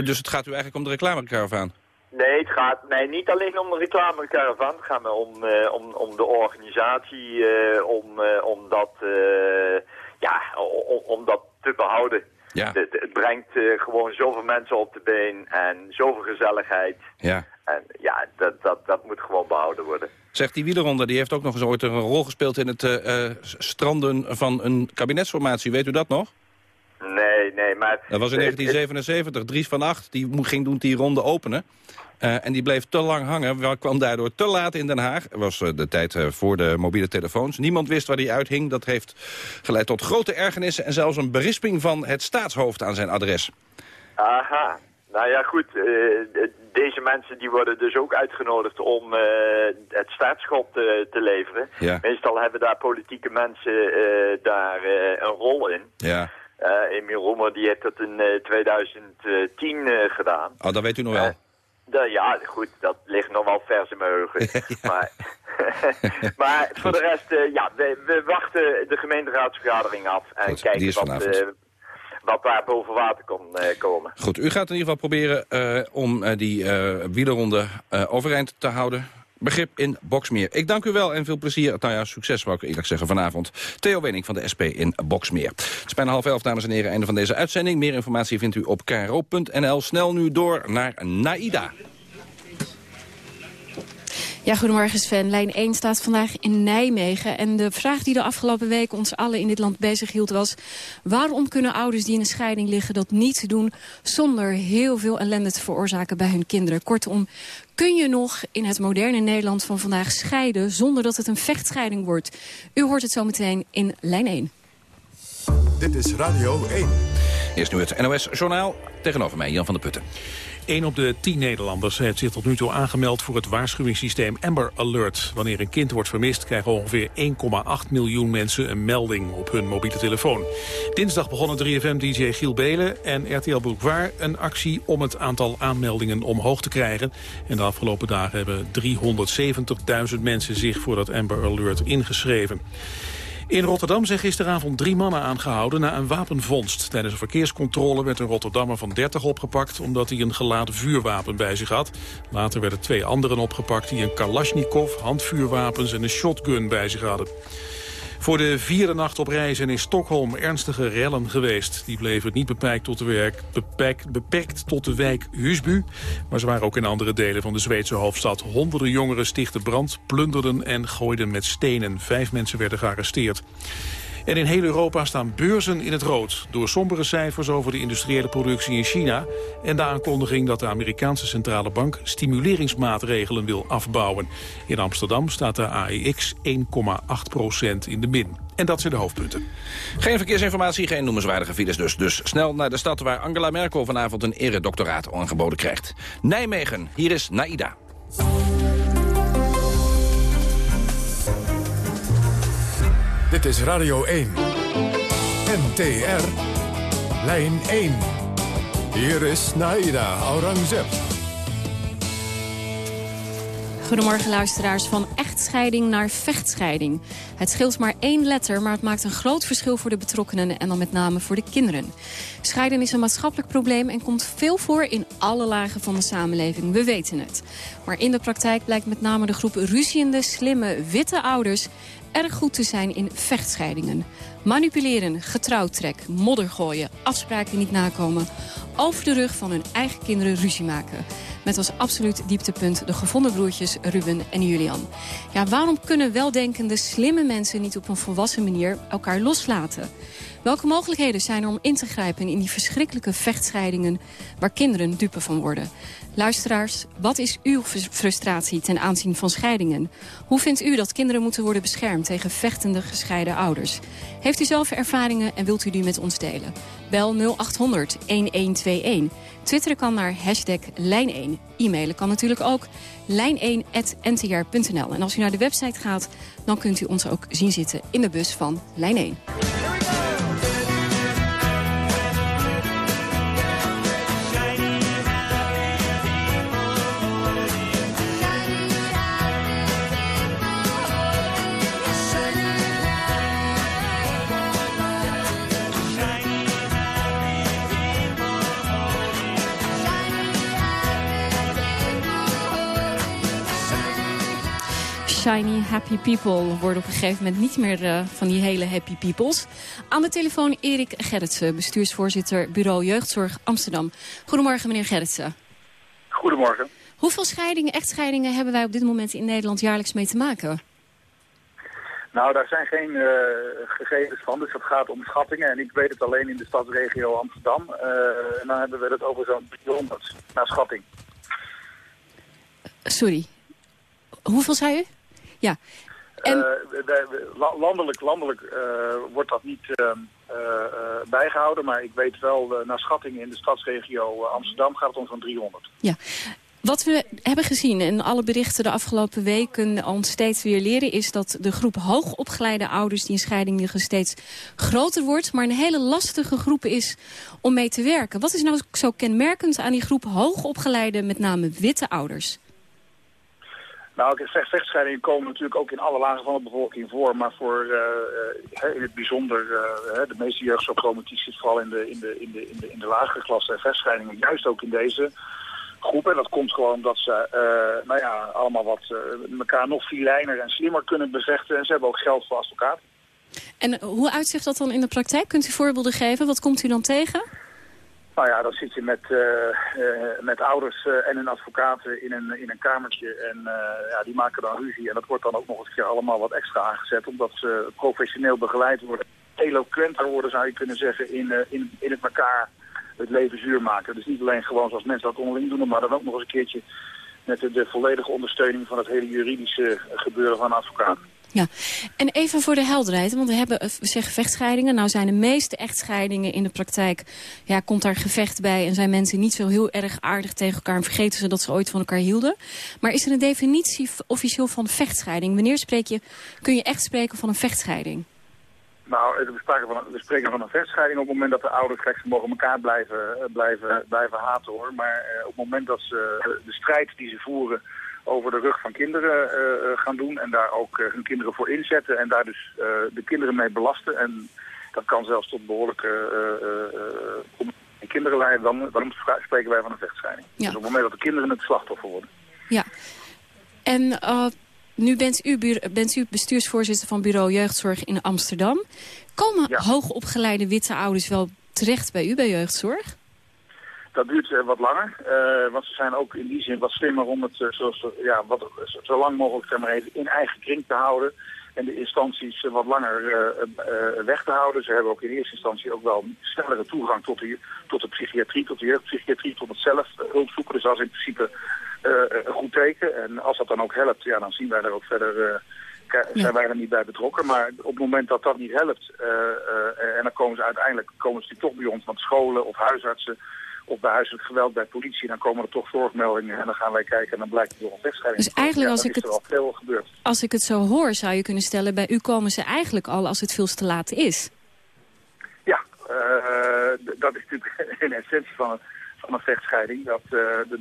dus het gaat u eigenlijk om de reclamekaravaan? Nee, het gaat nee, niet alleen om de reclamecaravan. Het gaat me om, uh, om, om de organisatie, uh, om, uh, om, dat, ja, om, om dat te behouden. Ja. Het, het brengt gewoon zoveel mensen op de been en zoveel gezelligheid. Ja. En ja, dat, dat, dat moet gewoon behouden worden. Zegt die wielerronde, die heeft ook nog eens ooit een rol gespeeld in het stranden van een kabinetsformatie. Weet u dat nog? Nee, nee, maar... Dat was in 1977. Dries van Acht die ging toen die ronde openen. Uh, en die bleef te lang hangen, kwam daardoor te laat in Den Haag. Het was uh, de tijd uh, voor de mobiele telefoons. Niemand wist waar die uithing. Dat heeft geleid tot grote ergernissen... en zelfs een berisping van het staatshoofd aan zijn adres. Aha. Nou ja, goed. deze mensen die worden dus ook uitgenodigd om het staatsschot te leveren. Ja. Meestal hebben daar politieke mensen daar een rol in. Ja. Emiel Roemer die heeft dat in uh, 2010 uh, gedaan. Oh, dat weet u nog wel. De, ja, goed, dat ligt nog wel vers in mijn heugen. maar, maar voor de rest, ja, we, we, wachten de gemeenteraadsvergadering af en goed, kijken wat, wat daar boven water kon komen. Goed, u gaat in ieder geval proberen om die wielerronde overeind te houden begrip in Boksmeer. Ik dank u wel en veel plezier. Nou ja, succes wou ik eerlijk zeggen vanavond. Theo Wening van de SP in Boksmeer. Het is bijna half elf, dames en heren, einde van deze uitzending. Meer informatie vindt u op kro.nl. Snel nu door naar Naida. Ja, goedemorgen Sven. Lijn 1 staat vandaag in Nijmegen. En de vraag die de afgelopen week ons allen in dit land bezig hield was... waarom kunnen ouders die in een scheiding liggen dat niet doen... zonder heel veel ellende te veroorzaken bij hun kinderen? Kortom, kun je nog in het moderne Nederland van vandaag scheiden... zonder dat het een vechtscheiding wordt? U hoort het zo meteen in Lijn 1. Dit is Radio 1. Eerst nu het NOS-journaal. Tegenover mij, Jan van der Putten. 1 op de 10 Nederlanders heeft zich tot nu toe aangemeld voor het waarschuwingssysteem Amber Alert. Wanneer een kind wordt vermist krijgen ongeveer 1,8 miljoen mensen een melding op hun mobiele telefoon. Dinsdag begonnen 3FM-dj Giel Belen en RTL Boulevard een actie om het aantal aanmeldingen omhoog te krijgen. En de afgelopen dagen hebben 370.000 mensen zich voor dat Amber Alert ingeschreven. In Rotterdam zijn gisteravond drie mannen aangehouden na een wapenvondst. Tijdens een verkeerscontrole werd een Rotterdammer van 30 opgepakt... omdat hij een geladen vuurwapen bij zich had. Later werden twee anderen opgepakt die een kalasjnikov, handvuurwapens en een shotgun bij zich hadden. Voor de vierde nacht op reis in Stockholm ernstige rellen geweest. Die bleven niet beperkt tot de, werk, beperkt, beperkt tot de wijk Husbu. Maar ze waren ook in andere delen van de Zweedse hoofdstad. Honderden jongeren stichten brand, plunderden en gooiden met stenen. Vijf mensen werden gearresteerd. En in heel Europa staan beurzen in het rood... door sombere cijfers over de industriële productie in China... en de aankondiging dat de Amerikaanse centrale bank... stimuleringsmaatregelen wil afbouwen. In Amsterdam staat de AEX 1,8% in de min. En dat zijn de hoofdpunten. Geen verkeersinformatie, geen noemenswaardige files dus. Dus snel naar de stad waar Angela Merkel vanavond een eredoctoraat aangeboden krijgt. Nijmegen, hier is Naida. Dit is Radio 1. NTR. Lijn 1. Hier is Naida Aurangzeb. Goedemorgen luisteraars. Van echtscheiding naar vechtscheiding. Het scheelt maar één letter, maar het maakt een groot verschil voor de betrokkenen... en dan met name voor de kinderen. Scheiden is een maatschappelijk probleem en komt veel voor in alle lagen van de samenleving. We weten het. Maar in de praktijk blijkt met name de groep ruziende, slimme, witte ouders erg goed te zijn in vechtscheidingen. Manipuleren, getrouwtrek, modder gooien, afspraken niet nakomen... over de rug van hun eigen kinderen ruzie maken. Met als absoluut dieptepunt de gevonden broertjes Ruben en Julian. Ja, waarom kunnen weldenkende, slimme mensen niet op een volwassen manier elkaar loslaten? Welke mogelijkheden zijn er om in te grijpen in die verschrikkelijke vechtscheidingen... waar kinderen dupe van worden? Luisteraars, wat is uw frustratie ten aanzien van scheidingen? Hoe vindt u dat kinderen moeten worden beschermd tegen vechtende gescheiden ouders? Heeft u zelf ervaringen en wilt u die met ons delen? Bel 0800 1121. Twitteren kan naar hashtag lijn1. E-mailen kan natuurlijk ook lijn1.ntr.nl. En als u naar de website gaat, dan kunt u ons ook zien zitten in de bus van Lijn 1. Shiny happy people worden op een gegeven moment niet meer uh, van die hele happy peoples. Aan de telefoon Erik Gerritsen, bestuursvoorzitter Bureau Jeugdzorg Amsterdam. Goedemorgen meneer Gerritsen. Goedemorgen. Hoeveel scheidingen, echtscheidingen hebben wij op dit moment in Nederland jaarlijks mee te maken? Nou, daar zijn geen uh, gegevens van, dus dat gaat om schattingen. En ik weet het alleen in de stadsregio Amsterdam. Uh, en dan hebben we het over zo'n 300 naar schatting. Sorry. Hoeveel zei u? Ja. En... Uh, landelijk landelijk uh, wordt dat niet uh, bijgehouden, maar ik weet wel, naar schattingen in de stadsregio Amsterdam gaat het om zo'n 300. Ja. Wat we hebben gezien in alle berichten de afgelopen weken ons steeds weer leren... is dat de groep hoogopgeleide ouders die in scheiding liggen steeds groter wordt... maar een hele lastige groep is om mee te werken. Wat is nou zo kenmerkend aan die groep hoogopgeleide, met name witte ouders? Nou, komen natuurlijk ook in alle lagen van de bevolking voor. Maar voor uh, in het bijzonder, uh, de meeste jeugdzorgproblematiek zit vooral in de, in, de, in, de, in, de, lagere klasse. En vechtscheidingen juist ook in deze groep. En dat komt gewoon omdat ze nou ja, allemaal wat elkaar nog filijner en slimmer kunnen bevechten. En ze hebben ook geld voor advocaat. En hoe uitzicht dat dan in de praktijk? Kunt u voorbeelden geven? Wat komt u dan tegen? Nou ja, dan zit je met, eh, eh, met ouders eh, en hun advocaten in een, in een kamertje. En ja, die maken dan ruzie. En dat wordt dan ook nog eens een keer allemaal wat extra aangezet. Omdat ze professioneel begeleid worden. Eloquenter worden zou je kunnen zeggen in, in, in het elkaar het leven zuur maken. Dus niet alleen gewoon zoals mensen dat onderling doen. Maar dan ook nog eens een keertje met de, de volledige ondersteuning van het hele juridische gebeuren van een advocaat. Ja, en even voor de helderheid, want we hebben eh, we zeggen vechtscheidingen. Nou zijn de meeste echtscheidingen in de praktijk, ja, komt daar gevecht bij... en zijn mensen niet zo heel erg aardig tegen elkaar... en vergeten ze dat ze ooit van elkaar hielden. Maar is er een definitie officieel van vechtscheiding? Wanneer spreek je, kun je echt spreken van een vechtscheiding? Nou, we spreken van, een- we spreken van een vechtscheiding op het moment dat de ouders ze mogen elkaar blijven, eh, blijven, blijven haten hoor. Maar eh, op het moment dat ze eh, de strijd die ze voeren over de rug van kinderen eh, eh, gaan doen en daar ook eh, hun kinderen voor inzetten en daar dus de kinderen mee belasten. En dat kan zelfs tot behoorlijke eh, eh, eh, kinderen leiden, dan, dan spreken wij van een vechtscheiding. Ja. Dus op het moment dat de kinderen het slachtoffer worden. Ja. En nu bent u, buur- bent u bestuursvoorzitter van Bureau Jeugdzorg in Amsterdam. Komen hoogopgeleide witte ouders wel terecht bij u bij jeugdzorg? Dat duurt eh, wat langer, eh, want ze zijn ook in die zin wat slimmer om het eh, zoals, ja, wat, zo lang mogelijk zeg maar, in eigen kring te houden. En de instanties wat langer weg te houden. Ze hebben ook in eerste instantie ook wel snellere toegang tot de, tot de psychiatrie, tot de jeugdpsychiatrie, tot het zelf hulp zoeken. Dus dat is in principe een goed teken. En als dat dan ook helpt, ja, dan zien wij daar ook verder... zijn wij er niet bij betrokken. Maar op het moment dat dat niet helpt, en dan komen ze uiteindelijk komen ze toch bij ons, want scholen of huisartsen of bij huiselijk geweld bij politie, dan komen er toch zorgmeldingen en dan gaan wij kijken en dan blijkt het door een vechtscheiding. Dus eigenlijk Ja, als ik er het- al veel gebeurd. Als ik het zo hoor, zou je kunnen stellen... bij u komen ze eigenlijk al als het veel te laat is. Ja, eh, dat is natuurlijk in essentie van een, van een vechtscheiding. Dat eh, de,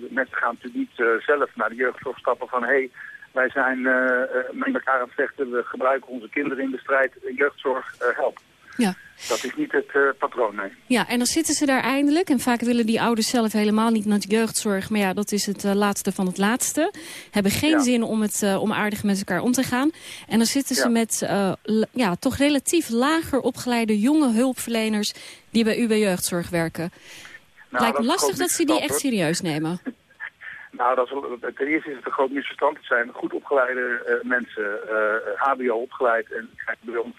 de mensen gaan natuurlijk niet zelf naar de jeugdzorg stappen van... hé, hey, wij zijn met elkaar aan het vechten, we gebruiken onze kinderen in de strijd, jeugdzorg helpt. Ja. Dat is niet het eh, patroon, nee. Ja, en dan zitten ze daar eindelijk. En vaak willen die ouders zelf helemaal niet naar de jeugdzorg. Maar ja, dat is het eh, laatste van het laatste. Hebben geen Ja. zin om, het, eh, om aardig met elkaar om te gaan. En dan zitten ze Ja. met ja, toch relatief lager opgeleide jonge hulpverleners... die bij u bij jeugdzorg werken. Nou, Lijkt me lastig dat ze die echt serieus nemen. Nou, dat is, ten eerste is het een groot misverstand. Het zijn goed opgeleide mensen, HBO opgeleid en krijgen bij ons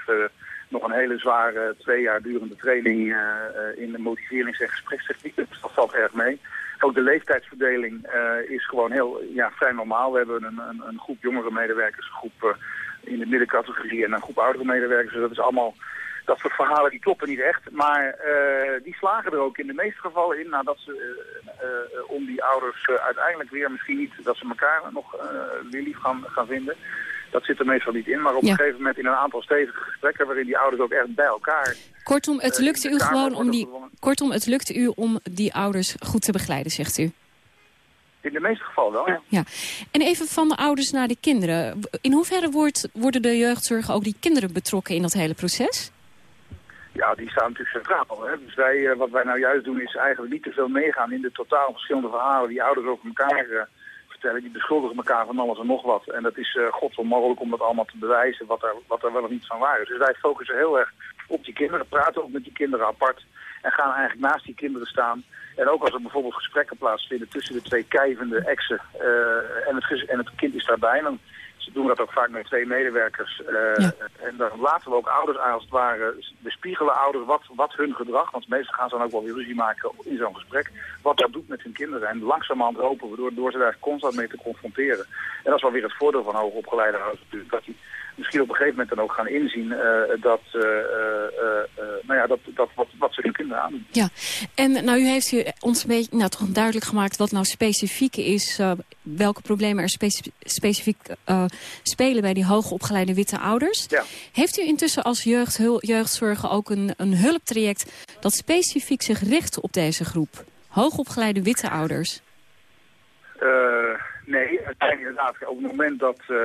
nog een hele zware twee jaar durende training eh, eh, in de motiverings- en gesprekstechniek. Dus dat valt erg mee. Ook de leeftijdsverdeling eh, is gewoon heel ja, vrij normaal. We hebben een, een, een groep jongere medewerkers, een groep in de middencategorie en een groep oudere medewerkers. Dus dat is allemaal dat soort verhalen die kloppen niet echt. Maar die slagen er ook in de meeste gevallen in nadat ze om die ouders uiteindelijk weer misschien niet dat ze elkaar nog weer lief gaan, gaan vinden. Dat zit er meestal niet in. Maar op Ja. een gegeven moment in een aantal stevige gesprekken waarin die ouders ook echt bij elkaar. Kortom, het eh, lukte u gewoon om die, kortom, het lukte u om die ouders goed te begeleiden, zegt u. In de meeste gevallen wel, ja. Ja. En even van de ouders naar de kinderen. In hoeverre wordt, worden de jeugdzorgen ook die kinderen betrokken in dat hele proces? Ja, die staan natuurlijk centraal. Hè? Dus wij, eh, wat wij nou juist doen is eigenlijk niet te veel meegaan in de totaal verschillende verhalen die ouders over elkaar eh, vertellen. Die beschuldigen elkaar van alles en nog wat. En dat is uh, godsonmogelijk om dat allemaal te bewijzen wat er, wat er wel of niet van waar is. Dus wij focussen heel erg op die kinderen, praten ook met die kinderen apart. En gaan eigenlijk naast die kinderen staan. En ook als er bijvoorbeeld gesprekken plaatsvinden tussen de twee kijvende exen eh, en, het, en het kind is daarbij. Dan ze doen dat ook vaak met twee medewerkers. eh, En dan laten we ook ouders aan als het ware bespiegelen ouders wat, wat hun gedrag, want meestal gaan ze dan ook wel weer ruzie maken in zo'n gesprek, wat dat doet met hun kinderen. En langzamerhand hopen we door, door ze daar constant mee te confronteren. En dat is wel weer het voordeel van hoogopgeleide ouders natuurlijk, dat die misschien op een gegeven moment dan ook gaan inzien eh, dat, eh, eh, eh, nou ja, dat, dat wat, wat ze hun kinderen aandoen. Ja, en nou, u heeft u ons een beetje nou, toch duidelijk gemaakt wat nou specifiek is, welke problemen er speci specifiek spelen bij die hoogopgeleide witte ouders. Ja. Heeft u intussen als jeugd, jeugdzorger ook een, een hulptraject dat specifiek zich richt op deze groep? Hoogopgeleide witte ouders? Uh, nee, inderdaad. Op het moment dat, uh,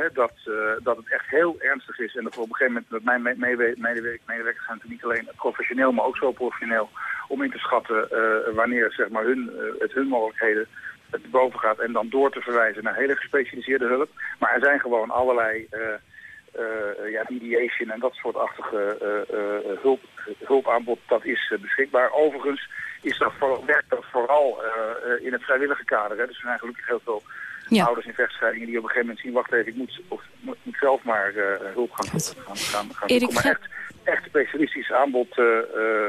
hè, dat, uh, dat het echt heel ernstig is... en dat op een gegeven moment... mijn medewerkers zijn natuurlijk niet alleen professioneel... maar ook zo professioneel om in te schatten... uh, wanneer zeg maar, hun, het hun mogelijkheden het boven gaat... en dan door te verwijzen naar hele gespecialiseerde hulp. Maar er zijn gewoon allerlei... eh, ja, mediation en dat soort achtige eh, eh, hulp, hulpaanbod, dat is eh, beschikbaar. Overigens is dat voor, werkt dat vooral eh, eh, in het vrijwillige kader. Hè. Dus er zijn gelukkig heel veel ouders in vechtscheidingen die op een gegeven moment zien, wacht even, ik moet, of, moet, moet zelf maar eh, hulp gaan, gaan, gaan, gaan Erik, zoeken. Maar echt, echt specialistisch aanbod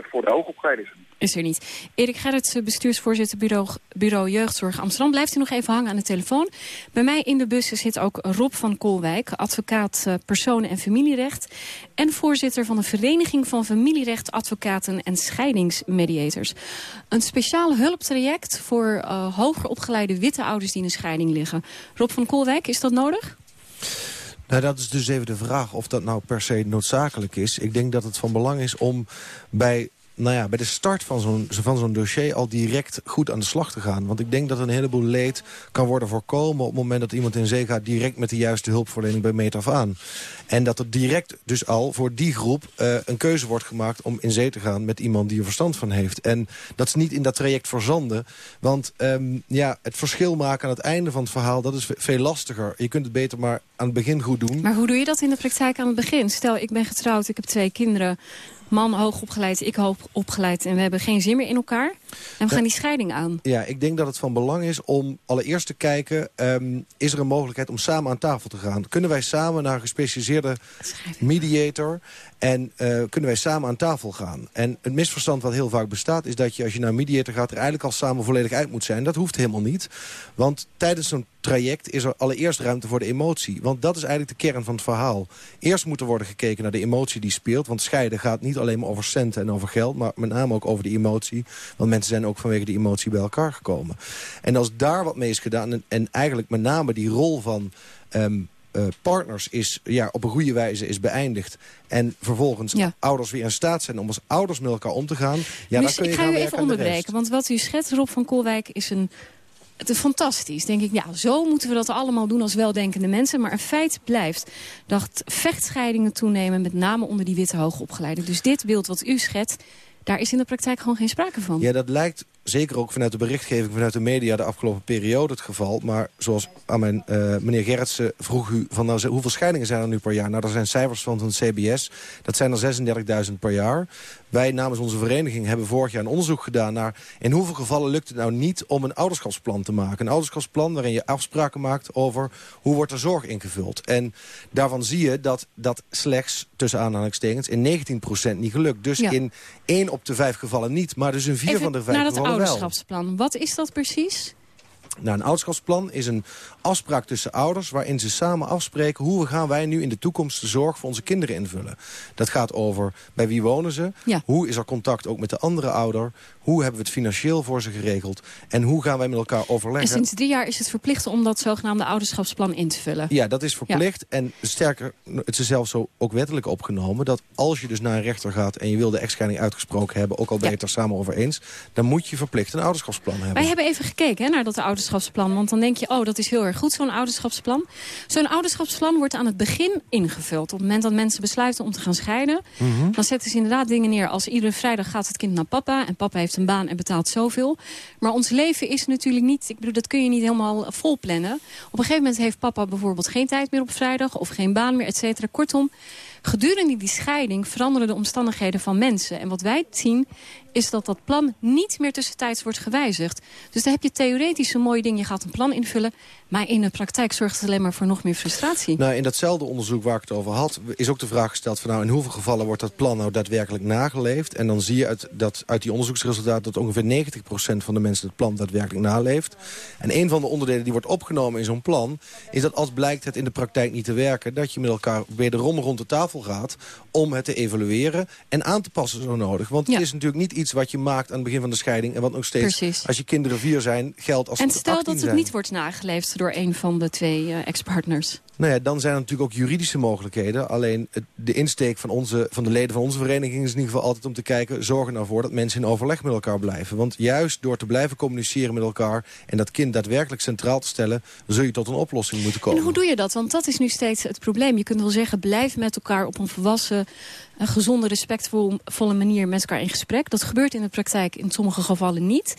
voor de hoogopgeleiden. Is er niet. Erik Gerrits, bestuursvoorzitter bureau, bureau Jeugdzorg Amsterdam. Blijft u nog even hangen aan de telefoon. Bij mij in de bus zit ook Rob van Kolwijk, advocaat eh, personen- en familierecht. En voorzitter van de Vereniging van Familierecht, Advocaten en Scheidingsmediators. Een speciaal hulptraject voor uh, hoger opgeleide witte ouders die in een scheiding liggen. Rob van Kolwijk, is dat nodig? Nou, dat is dus even de vraag of dat nou per se noodzakelijk is. Ik denk dat het van belang is om bij nou ja, bij de start van zo'n van zo'n dossier al direct goed aan de slag te gaan. Want ik denk dat een heleboel leed kan worden voorkomen... op het moment dat iemand in zee gaat direct met de juiste hulpverlening bij meet af aan. En dat er direct dus al voor die groep uh, een keuze wordt gemaakt... om in zee te gaan met iemand die er verstand van heeft. En dat is niet in dat traject verzanden. Want um, ja, het verschil maken aan het einde van het verhaal... dat is veel lastiger. Je kunt het beter maar aan het begin goed doen. Maar hoe doe je dat in de praktijk aan het begin? Stel, ik ben getrouwd, ik heb twee kinderen man hoog opgeleid, ik hoog opgeleid... en we hebben geen zin meer in elkaar. En we gaan die scheiding aan. Ja, ik denk dat het van belang is om allereerst te kijken... Um, is er een mogelijkheid om samen aan tafel te gaan? Kunnen wij samen naar een gespecialiseerde mediator... en uh, kunnen wij samen aan tafel gaan? En het misverstand wat heel vaak bestaat... is dat je als je naar mediator gaat... er eigenlijk al samen volledig uit moet zijn. Dat hoeft helemaal niet. Want tijdens zo'n traject is er allereerst ruimte voor de emotie. Want dat is eigenlijk de kern van het verhaal. Eerst moet er worden gekeken naar de emotie die speelt. Want scheiden gaat niet alleen maar over centen en over geld... maar met name ook over de emotie. Want mensen zijn ook vanwege die emotie bij elkaar gekomen. En als daar wat mee is gedaan... en, en eigenlijk met name die rol van... Uh, partners is ja, op een goede wijze is beëindigd... en vervolgens ja. ouders weer in staat zijn om als ouders met elkaar om te gaan... Ja, dus kun je ik ga u even onderbreken, want wat u schetst, Rob van Kolwijk, is een... Het is fantastisch. Denk ik, ja, zo moeten we dat allemaal doen als weldenkende mensen. Maar een feit blijft dat vechtscheidingen toenemen... met name onder die witte hoogopgeleiden. Dus dit beeld wat u schetst, daar is in de praktijk gewoon geen sprake van. Ja, dat lijkt zeker ook vanuit de berichtgeving vanuit de media de afgelopen periode het geval. Maar zoals aan mijn uh, meneer Gerritsen vroeg u van nou, hoeveel scheidingen zijn er nu per jaar? Nou, er zijn cijfers van het CBS. Dat zijn er 36.000 per jaar. Wij namens onze vereniging hebben vorig jaar een onderzoek gedaan naar... in hoeveel gevallen lukt het nou niet om een ouderschapsplan te maken. Een ouderschapsplan waarin je afspraken maakt over hoe wordt er zorg ingevuld. En daarvan zie je dat dat slechts, tussen aanhalingstekens, in 19% niet gelukt. Dus ja. in 1 op de 5 gevallen niet, maar dus in 4 Even van de 5 naar gevallen dat ouderschapsplan. Wat is dat precies? Nou, een ouderschapsplan is een afspraak tussen ouders... waarin ze samen afspreken hoe gaan wij nu in de toekomst de zorg voor onze kinderen invullen. Dat gaat over bij wie wonen ze, ja. hoe is er contact ook met de andere ouder... hoe hebben we het financieel voor ze geregeld... en hoe gaan wij met elkaar overleggen. En sinds drie jaar is het verplicht om dat zogenaamde ouderschapsplan in te vullen. Ja, dat is verplicht. Ja. En sterker, het is zelfs zo ook wettelijk opgenomen... dat als je dus naar een rechter gaat en je wil de echtscheiding uitgesproken hebben... ook al ben je het er samen over eens... dan moet je verplicht een ouderschapsplan hebben. Wij hebben even gekeken hè, naar dat ouderschapsplan... want dan denk je, oh, dat is heel erg goed, zo'n ouderschapsplan. Zo'n ouderschapsplan wordt aan het begin ingevuld. Op het moment dat mensen besluiten om te gaan scheiden... Mm -hmm. dan zetten ze inderdaad dingen neer als... iedere vrijdag gaat het kind naar papa en papa heeft een baan en betaalt zoveel. Maar ons leven is natuurlijk niet... ik bedoel, dat kun je niet helemaal vol plannen. Op een gegeven moment heeft papa bijvoorbeeld geen tijd meer op vrijdag... of geen baan meer, et cetera. Kortom, gedurende die scheiding veranderen de omstandigheden van mensen. En wat wij zien is dat dat plan niet meer tussentijds wordt gewijzigd. Dus dan heb je theoretisch een mooi ding, je gaat een plan invullen... maar in de praktijk zorgt het alleen maar voor nog meer frustratie. Nou, in datzelfde onderzoek waar ik het over had... is ook de vraag gesteld van nou, in hoeveel gevallen wordt dat plan nou daadwerkelijk nageleefd. En dan zie je uit, dat, uit die onderzoeksresultaten dat ongeveer 90% van de mensen het plan daadwerkelijk naleeft. En een van de onderdelen die wordt opgenomen in zo'n plan... is dat als blijkt het in de praktijk niet te werken... dat je met elkaar wederom rond de tafel gaat om het te evalueren en aan te passen zo nodig. Want ja. het is natuurlijk niet iets wat je maakt aan het begin van de scheiding... en wat nog steeds, Precies. als je kinderen vier zijn, geldt als En stel dat het zijn. niet wordt nageleefd door een van de twee uh, ex-partners. Nou ja, dan zijn er natuurlijk ook juridische mogelijkheden. Alleen het, de insteek van, onze, van de leden van onze vereniging is in ieder geval altijd om te kijken... zorgen ervoor dat mensen in overleg met elkaar blijven. Want juist door te blijven communiceren met elkaar... en dat kind daadwerkelijk centraal te stellen... zul je tot een oplossing moeten komen. En hoe doe je dat? Want dat is nu steeds het probleem. Je kunt wel zeggen, blijf met elkaar op een volwassen... een gezonde, respectvolle manier met elkaar in gesprek. Dat gebeurt in de praktijk in sommige gevallen niet.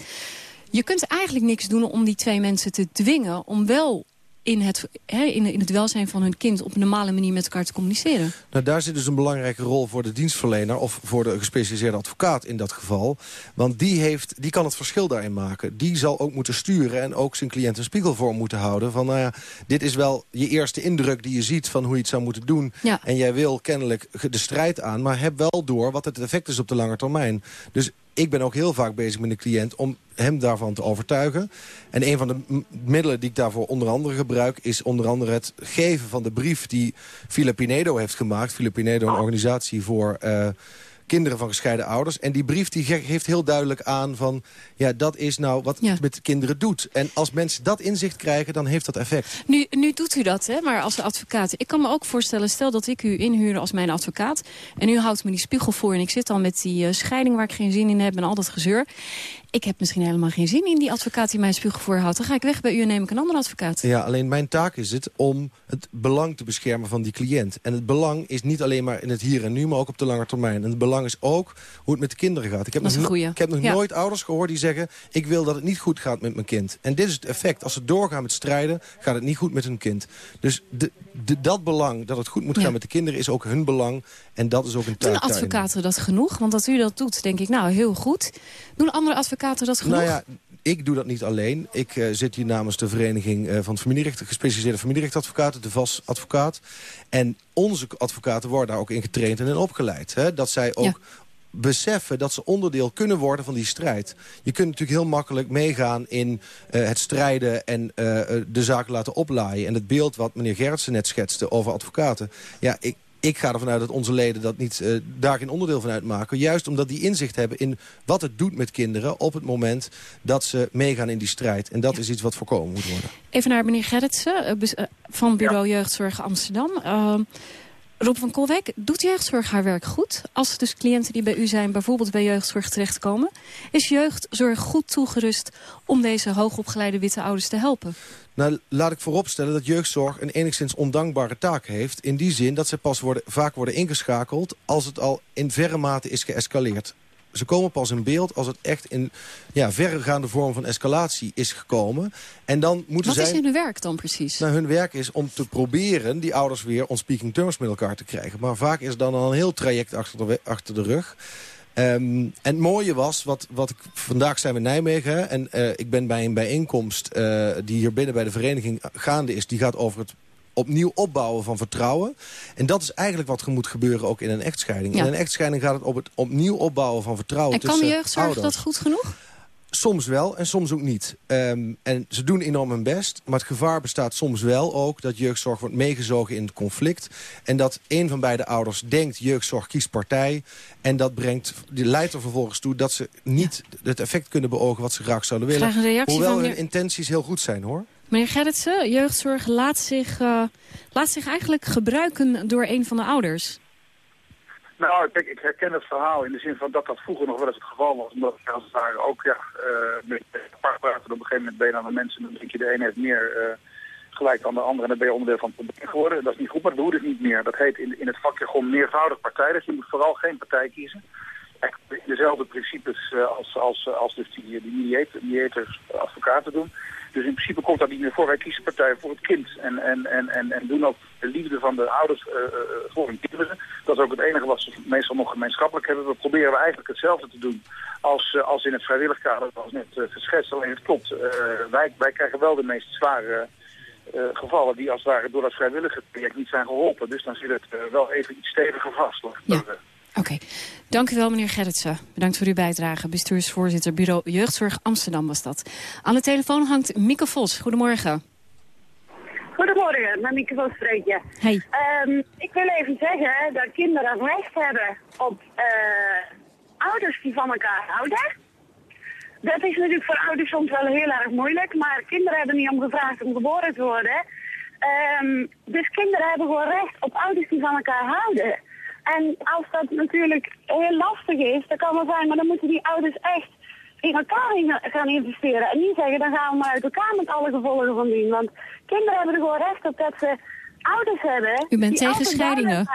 Je kunt eigenlijk niks doen om die twee mensen te dwingen... om wel in het, hè, in, in het welzijn van hun kind... op een normale manier met elkaar te communiceren. Nou, daar zit dus een belangrijke rol voor de dienstverlener... of voor de gespecialiseerde advocaat in dat geval. Want die, heeft, die kan het verschil daarin maken. Die zal ook moeten sturen en ook zijn cliënt een spiegel voor moeten houden. Van, nou ja, dit is wel je eerste indruk die je ziet van hoe je het zou moeten doen. Ja. En jij wil kennelijk de strijd aan, maar heb wel door wat het effect is op de lange termijn. Dus ik ben ook heel vaak bezig met de cliënt om hem daarvan te overtuigen. En een van de middelen die ik daarvoor onder andere gebruik... is onder andere het geven van de brief die Filipinedo heeft gemaakt. Filipinedo, een organisatie voor eh, kinderen van gescheiden ouders. En die brief die ge- geeft heel duidelijk aan van... ja, dat is nou wat het met de kinderen doet. En als mensen dat inzicht krijgen, dan heeft dat effect. Nu, nu doet u dat, hè, maar als advocaat. Ik kan me ook voorstellen, stel dat ik u inhuur als mijn advocaat... en u houdt me die spiegel voor en ik zit dan met die eh, scheiding... waar ik geen zin in heb en al dat gezeur. Ik heb misschien helemaal geen zin in die advocaat die mij spiegel voorhoudt. Dan ga ik weg bij u en neem ik een andere advocaat. Ja, alleen mijn taak is het om het belang te beschermen van die cliënt. En het belang is niet alleen maar in het hier en nu, maar ook op de lange termijn. En het belang is ook hoe het met de kinderen gaat. Ik heb nog, no- ik heb nog Ja. nooit ouders gehoord die zeggen... ik wil dat het niet goed gaat met mijn kind. En dit is het effect. Als ze doorgaan met strijden, gaat het niet goed met hun kind. Dus de, de, dat belang, dat het goed moet gaan Ja. met de kinderen... is ook hun belang. En dat is ook een taak Doen advocaten dat genoeg? Want als u dat doet, denk ik, nou, heel goed. Doen andere advocaten dat genoeg? Nou ja, ik doe dat niet alleen. Ik eh, zit hier namens de vereniging eh, van familierecht, gespecialiseerde familierechtadvocaten, de VAS advocaat. En onze advocaten worden daar ook in getraind en in opgeleid. Hè? Dat zij ook beseffen dat ze onderdeel kunnen worden van die strijd. Je kunt natuurlijk heel makkelijk meegaan in eh, het strijden en de zaak laten oplaaien. En het beeld wat meneer Gerritsen net schetste over advocaten. Ja, ik, ik ga ervan uit dat onze leden dat niet, eh, daar geen onderdeel van uitmaken. Juist omdat die inzicht hebben in wat het doet met kinderen... op het moment dat ze meegaan in die strijd. En dat is iets wat voorkomen moet worden. Even naar meneer Gerritsen eh, eh, van Bureau Jeugdzorg Amsterdam. Ehm, Rob van Kolwijk, doet jeugdzorg haar werk goed? Als dus cliënten die bij u zijn bijvoorbeeld bij jeugdzorg terechtkomen... is jeugdzorg goed toegerust om deze hoogopgeleide witte ouders te helpen? Nou, laat ik vooropstellen dat jeugdzorg een enigszins ondankbare taak heeft. In die zin dat ze pas worden, vaak worden ingeschakeld als het al in verre mate is geëscaleerd. Ze komen pas in beeld als het echt in ja, verregaande vorm van escalatie is gekomen. En dan moeten Wat zij... is hun werk dan precies? Nou, hun werk is om te proberen die ouders weer on speaking terms met elkaar te krijgen. Maar vaak is dan al een heel traject achter de, achter de rug. Ehm, en het mooie was, wat, wat ik, vandaag zijn we in Nijmegen... hè, en eh, ik ben bij een bijeenkomst eh, die hier binnen bij de vereniging gaande is... die gaat over het opnieuw opbouwen van vertrouwen. En dat is eigenlijk wat er moet gebeuren ook in een echtscheiding. Ja. In een echtscheiding gaat het op het opnieuw opbouwen van vertrouwen En kan de jeugdzorg ouders. dat goed genoeg? Soms wel en soms ook niet. Ehm, en ze doen enorm hun best. Maar het gevaar bestaat soms wel ook dat jeugdzorg wordt meegezogen in het conflict. En dat een van beide ouders denkt jeugdzorg kiest partij. En dat brengt, die leidt er vervolgens toe dat ze niet het effect kunnen beogen wat ze graag zouden willen. Hoewel van hun intenties heel goed zijn hoor. Meneer Gerritsen, jeugdzorg laat zich, eh, laat zich eigenlijk gebruiken door een van de ouders. Nou, kijk, ik herken het verhaal in de zin van dat dat vroeger nog wel eens het geval was. Omdat als het ware ook, ja, eh met apart praten. Op een gegeven moment ben je dan de mensen, dan denk je de ene heeft meer eh, gelijk dan de andere. En dan ben je onderdeel van het probleem geworden. Dat is niet goed, maar doe je dus niet meer. Dat heet in, in het vakje gewoon meervoudig partij. Dus je moet vooral geen partij kiezen. Echt dezelfde principes als, als, als dus die, die mediator, mediators, advocaten doen. Dus in principe komt dat niet meer voor. Wij kiezen partij voor het kind. En, en, en, en, en doen ook de liefde van de ouders eh, eh, voor hun kinderen. Dat is ook het enige wat ze meestal nog gemeenschappelijk hebben. We proberen we eigenlijk hetzelfde te doen als, eh, als in het vrijwillig kader, zoals net geschetst. Alleen het klopt. wij, wij krijgen wel de meest zware gevallen die als het ware door dat vrijwillige project niet zijn geholpen. Dus dan zit het wel even iets steviger vast. Ja. Oké, dank u wel meneer Gerritsen. Bedankt voor uw bijdrage. Bestuursvoorzitter Bureau Jeugdzorg Amsterdam was dat. Aan de telefoon hangt Mieke Vos. Goedemorgen. Goedemorgen, met Mieke van Streetje. Hey. Ehm, ik wil even zeggen dat kinderen recht hebben op eh, ouders die van elkaar houden. Dat is natuurlijk voor ouders soms wel heel erg moeilijk, maar kinderen hebben niet om gevraagd om geboren te worden. Ehm, dus kinderen hebben gewoon recht op ouders die van elkaar houden. En als dat natuurlijk heel lastig is, dan kan het zijn, maar dan moeten die ouders echt in elkaar gaan investeren. En niet zeggen, dan gaan we maar uit elkaar met alle gevolgen van dien. Want kinderen hebben er gewoon recht op dat ze ouders hebben. U bent die tegen scheidingen?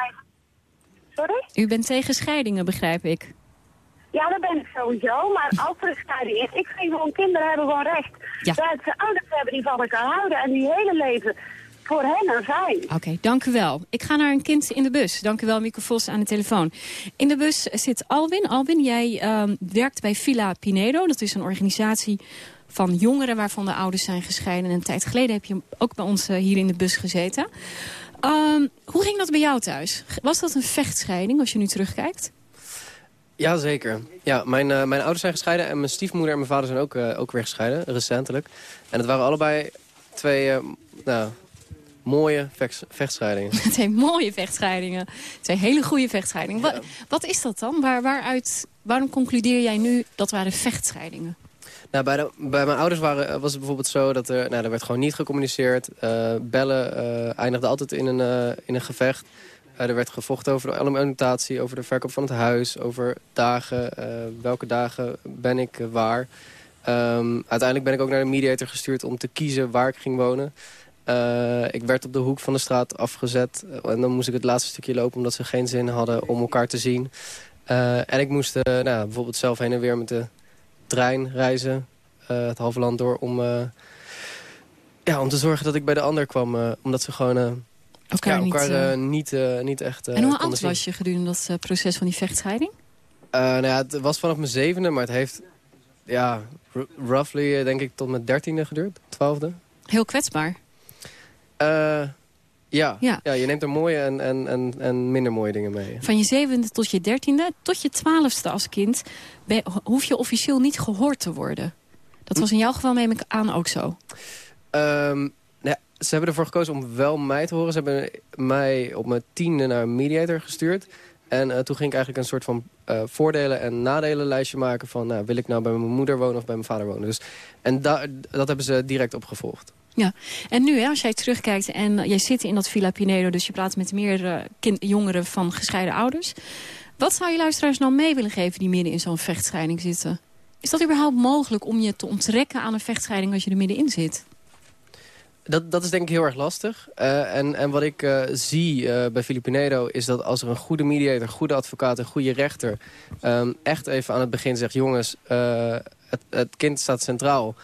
Sorry? U bent tegen scheidingen, begrijp ik. Ja, dat ben ik sowieso. Maar als er een scheiding is, ik vind gewoon, kinderen hebben gewoon recht Dat ze ouders hebben die van elkaar houden en die hele leven voor hen er zijn. Oké, dank u wel. Ik ga naar een kind in de bus. Dank u wel, Mieke Vos, aan de telefoon. In de bus zit Alwin. Alwin, jij ehm, werkt bij Villa Pinedo. Dat is een organisatie van jongeren waarvan de ouders zijn gescheiden. En een tijd geleden heb je ook bij ons eh, hier in de bus gezeten. Ehm, hoe ging dat bij jou thuis? Was dat een vechtscheiding als je nu terugkijkt? Ja, zeker. Ja, mijn, eh, mijn ouders zijn gescheiden en mijn stiefmoeder en mijn vader zijn ook, eh, ook weer gescheiden, recentelijk. En het waren allebei twee eh, nou, mooie vechts- vechtscheidingen. Twee mooie vechtscheidingen. Twee hele goede vechtscheidingen. Wat, wat is dat dan? Waar, waaruit, waarom concludeer jij nu dat waren vechtscheidingen? Nou, bij, de, bij mijn ouders waren, was het bijvoorbeeld zo dat er, nou, er werd gewoon niet gecommuniceerd. Eh, bellen eh, eindigde altijd in een, eh, in een gevecht. Eh, er werd gevochten over de alimentatie, over de verkoop van het huis, over dagen, eh, welke dagen ben ik eh, waar. Ehm, uiteindelijk ben ik ook naar de mediator gestuurd om te kiezen waar ik ging wonen. Eh, ik werd op de hoek van de straat afgezet eh, en dan moest ik het laatste stukje lopen omdat ze geen zin hadden om elkaar te zien. Eh, en ik moest nou, bijvoorbeeld zelf heen en weer met de trein reizen, het halve land door, om, ja, om te zorgen dat ik bij de ander kwam. omdat ze gewoon Elkaar ja, niet, elkaar niet, niet echt en hoe oud was je gedurende dat proces van die vechtscheiding? Nou ja, het was vanaf mijn zevende, maar het heeft ja, roughly denk ik tot mijn dertiende geduurd, twaalfde. Heel kwetsbaar. Eh, ja. Ja. Ja. je neemt er mooie en, en, en, en minder mooie dingen mee. Van je zevende tot je dertiende, tot je twaalfste als kind... ben- hoef je officieel niet gehoord te worden. Dat was in jouw geval, neem ik aan, ook zo. Ehm, nou ze hebben ervoor gekozen om wel mij te horen. Ze hebben mij op mijn tiende naar een mediator gestuurd. En eh, toen ging ik eigenlijk een soort van eh, voordelen en nadelenlijstje maken... van nou, wil ik nou bij mijn moeder wonen of bij mijn vader wonen. Dus, en da dat hebben ze direct opgevolgd. Ja, en nu hè, als jij terugkijkt en eh, jij zit in dat Villa Pinedo... dus je praat met meer eh, kind, jongeren van gescheiden ouders... wat zou je luisteraars nou mee willen geven die midden in zo'n vechtscheiding zitten? Is dat überhaupt mogelijk om je te onttrekken aan een vechtscheiding als je er middenin zit? Dat, dat is denk ik heel erg lastig. Eh, en, en wat ik eh, zie eh, bij Filipinedo is dat als er een goede mediator, goede advocaat, een goede rechter... ehm, echt even aan het begin zegt, jongens, het, het kind staat centraal.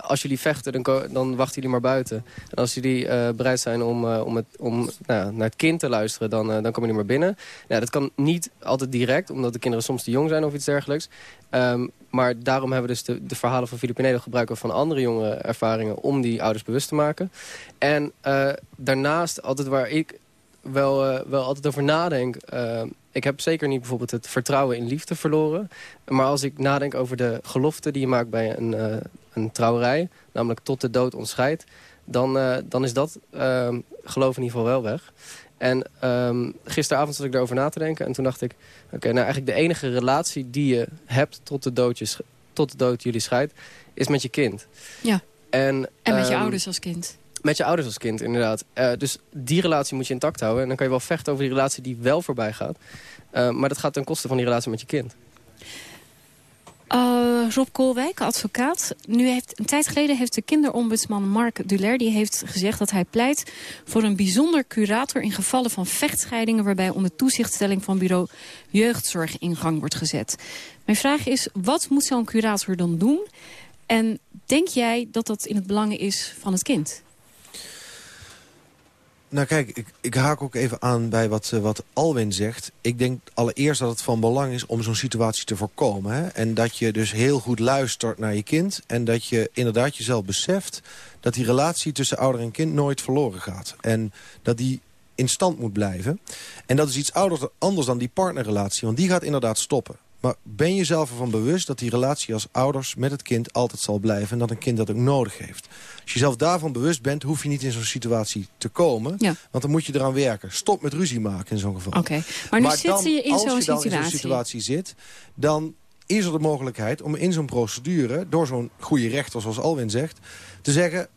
Als jullie vechten, dan, dan wachten jullie maar buiten. En als jullie eh, bereid zijn om, eh, om, het, om nou, naar het kind te luisteren, dan, eh, dan komen jullie maar binnen. Ja, dat kan niet altijd direct, omdat de kinderen soms te jong zijn of iets dergelijks. Ehm, maar daarom hebben we dus de, verhalen van Filipinedo gebruiken van andere jonge ervaringen om die ouders bewust te maken. En daarnaast, altijd waar ik wel, eh, wel altijd over nadenk... eh, ik heb zeker niet bijvoorbeeld het vertrouwen in liefde verloren. Maar als ik nadenk over de gelofte die je maakt bij een, eh, een trouwerij... namelijk tot de dood ons scheidt... dan, dan is dat eh, geloof in ieder geval wel weg. En ehm, gisteravond zat ik daarover na te denken. En toen dacht ik, oké, nou eigenlijk de enige relatie die je hebt tot de tot de dood jullie scheidt, is met je kind. Ja, En, en met je ehm, ouders als kind. Met je ouders als kind, inderdaad. Eh, dus die relatie moet je intact houden. En dan kan je wel vechten over die relatie die wel voorbij gaat. Eh, maar dat gaat ten koste van die relatie met je kind. Eh, Rob Koolwijk, advocaat. Nu heeft, een tijd geleden heeft de kinderombudsman Mark Duller... die heeft gezegd dat hij pleit voor een bijzonder curator... in gevallen van vechtscheidingen... waarbij onder toezichtstelling van bureau jeugdzorg in gang wordt gezet. Mijn vraag is, wat moet zo'n curator dan doen? En denk jij dat dat in het belang is van het kind? Nou kijk, ik, ik haak ook even aan bij wat, eh, wat Alwin zegt. Ik denk allereerst dat het van belang is om zo'n situatie te voorkomen. Hè? En dat je dus heel goed luistert naar je kind. En dat je inderdaad jezelf beseft dat die relatie tussen ouder en kind nooit verloren gaat. En dat die in stand moet blijven. En dat is iets anders dan die partnerrelatie. Want die gaat inderdaad stoppen. Maar ben je zelf ervan bewust dat die relatie als ouders met het kind altijd zal blijven... en dat een kind dat ook nodig heeft? Als je jezelf daarvan bewust bent, hoef je niet in zo'n situatie te komen. Ja. Want dan moet je eraan werken. Stop met ruzie maken in zo'n geval. Oké, maar nu zit dan, je in als zo'n je dan in zo'n situatie. situatie zit... dan is er de mogelijkheid om in zo'n procedure... door zo'n goede rechter, zoals Alwin zegt, te zeggen...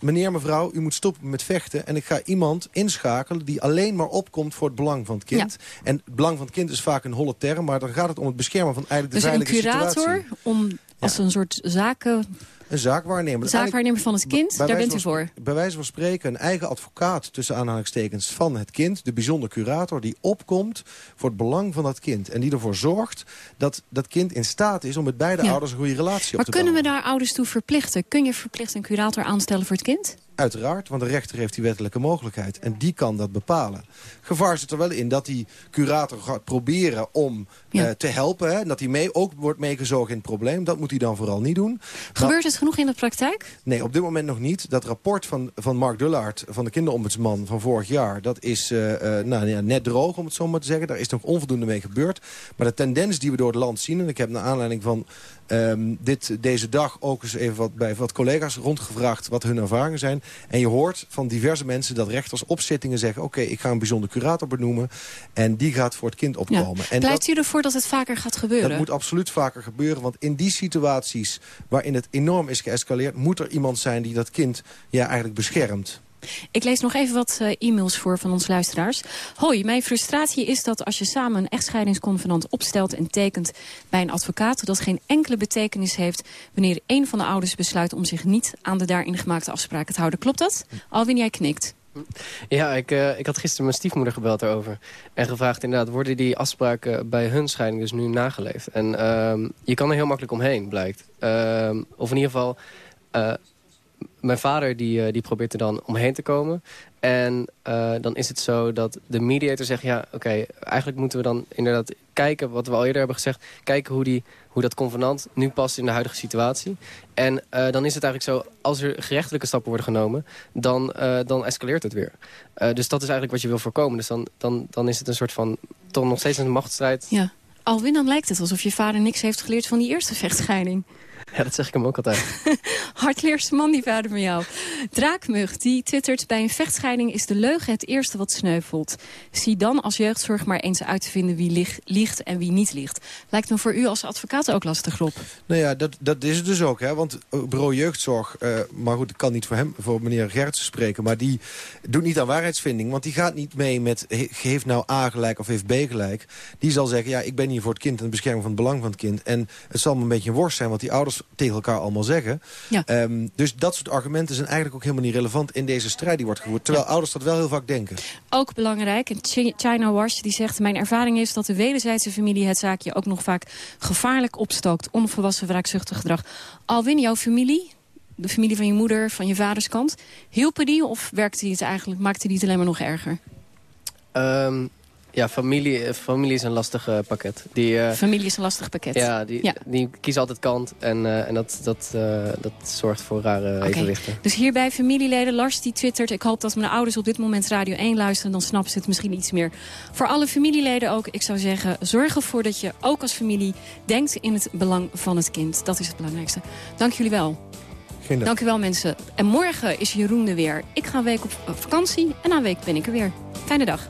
meneer, mevrouw, u moet stoppen met vechten... en ik ga iemand inschakelen die alleen maar opkomt voor het belang van het kind. En het belang van het kind is vaak een holle term... maar dan gaat het om het beschermen van eigenlijk de Dus een veilige curator situatie. om als een soort zaken Een zaakwaarnemer. Zaakwaarnemer van het kind, daar bent u voor. Bij wijze van spreken een eigen advocaat tussen aanhalingstekens van het kind. De bijzonder curator die opkomt voor het belang van dat kind. En die ervoor zorgt dat dat kind in staat is om met beide Ja. ouders een goede relatie Maar op te kunnen bouwen. we daar ouders toe verplichten? Kun je verplicht een curator aanstellen voor het kind? Uiteraard, want de rechter heeft die wettelijke mogelijkheid. En die kan dat bepalen. Gevaar zit er wel in dat die curator gaat proberen om Ja. eh, te helpen. Hè, en dat hij mee, ook wordt meegezogen in het probleem. Dat moet hij dan vooral niet doen. Maar- Gebeurt het genoeg in de praktijk? Nee, op dit moment nog niet. Dat rapport van, van Mark Dullaert, van de kinderombudsman van vorig jaar... dat is eh, eh, nou, ja, net droog, om het zo maar te zeggen. Daar is nog onvoldoende mee gebeurd. Maar de tendens die we door het land zien... en ik heb naar aanleiding van ehm, dit, deze dag ook eens even wat, bij wat collega's rondgevraagd... wat hun ervaringen zijn. En je hoort van diverse mensen dat rechters op zittingen zeggen... oké, ik ga een bijzonder curator benoemen... en die gaat voor het kind opkomen. Pleit dat- u ervoor dat het vaker gaat gebeuren? dat moet absoluut vaker gebeuren. Want in die situaties waarin het enorm is geëscaleerd... moet er iemand zijn die dat kind ja, eigenlijk beschermt. Ik lees nog even wat eh, e-mails voor van onze luisteraars. Hoi, mijn frustratie is dat als je samen een echtscheidingsconvenant opstelt en tekent bij een advocaat, dat geen enkele betekenis heeft wanneer een van de ouders besluit om zich niet aan de daarin gemaakte afspraken te houden. Klopt dat? Alwin, jij knikt. Ja, ik, eh, ik had gisteren mijn stiefmoeder gebeld daarover. En gevraagd inderdaad, worden die afspraken bij hun scheiding dus nu nageleefd? En ehm, je kan er heel makkelijk omheen, blijkt. Ehm, of in ieder geval, eh, mijn vader die, eh, die probeert er dan omheen te komen. En eh, dan is het zo dat de mediator zegt... ja, oké, eigenlijk moeten we dan inderdaad kijken... wat we al eerder hebben gezegd... kijken hoe, die, hoe dat convenant nu past in de huidige situatie. En eh, dan is het eigenlijk zo... als er gerechtelijke stappen worden genomen... dan, dan escaleert het weer. Dus dat is eigenlijk wat je wil voorkomen. Dus dan, dan, dan is het een soort van... toch nog steeds een machtsstrijd. Ja. Alwin, dan lijkt het alsof je vader niks heeft geleerd van die eerste vechtscheiding. Ja, dat zeg ik hem ook altijd. Hardleerste man, die vader van jou. Draakmug, die twittert... bij een vechtscheiding is de leugen het eerste wat sneuvelt. Zie dan als jeugdzorg maar eens uit te vinden wie lig- liegt en wie niet liegt. Lijkt me voor u als advocaat ook lastig, Rob. Nou ja, dat, dat is het dus ook. Hè? Want eh, bureau jeugdzorg, eh, maar goed, ik kan niet voor hem, voor meneer Gertsen spreken... maar die doet niet aan waarheidsvinding. Want die gaat niet mee met, he- heeft nou A gelijk of heeft B gelijk. Die zal zeggen, ja, ik ben hier voor het kind en de bescherming van het belang van het kind. En het zal me een beetje een worst zijn wat die ouders tegen elkaar allemaal zeggen. Ja. Ehm, dus dat soort argumenten zijn eigenlijk ook helemaal niet relevant... in deze strijd die wordt gevoerd. Terwijl ouders dat wel heel vaak denken. Ook belangrijk, en China Wash die zegt... mijn ervaring is dat de wederzijdse familie het zaakje ook nog vaak gevaarlijk opstookt. Onvolwassen wraakzuchtig gedrag. Alwin, jouw familie, de familie van je moeder, van je vaders kant... hielpen die of werkte die het eigenlijk, maakte die het alleen maar nog erger? Ehm, ja, familie, eh, familie is een lastig eh, pakket. Die, eh, Familie is een lastig pakket. Ja, die, die kiezen altijd kant. En, eh, en dat, dat, eh, dat zorgt voor rare Oké, evenwichten. Dus hierbij familieleden, Lars die twittert... ik hoop dat mijn ouders op dit moment Radio 1 luisteren... dan snappen ze het misschien iets meer. Voor alle familieleden ook, ik zou zeggen... zorg ervoor dat je ook als familie denkt in het belang van het kind. Dat is het belangrijkste. Dank jullie wel. Geen dank. Dank u wel, mensen. En morgen is Jeroen er weer. Ik ga een week op op vakantie en na een week ben ik er weer. Fijne dag.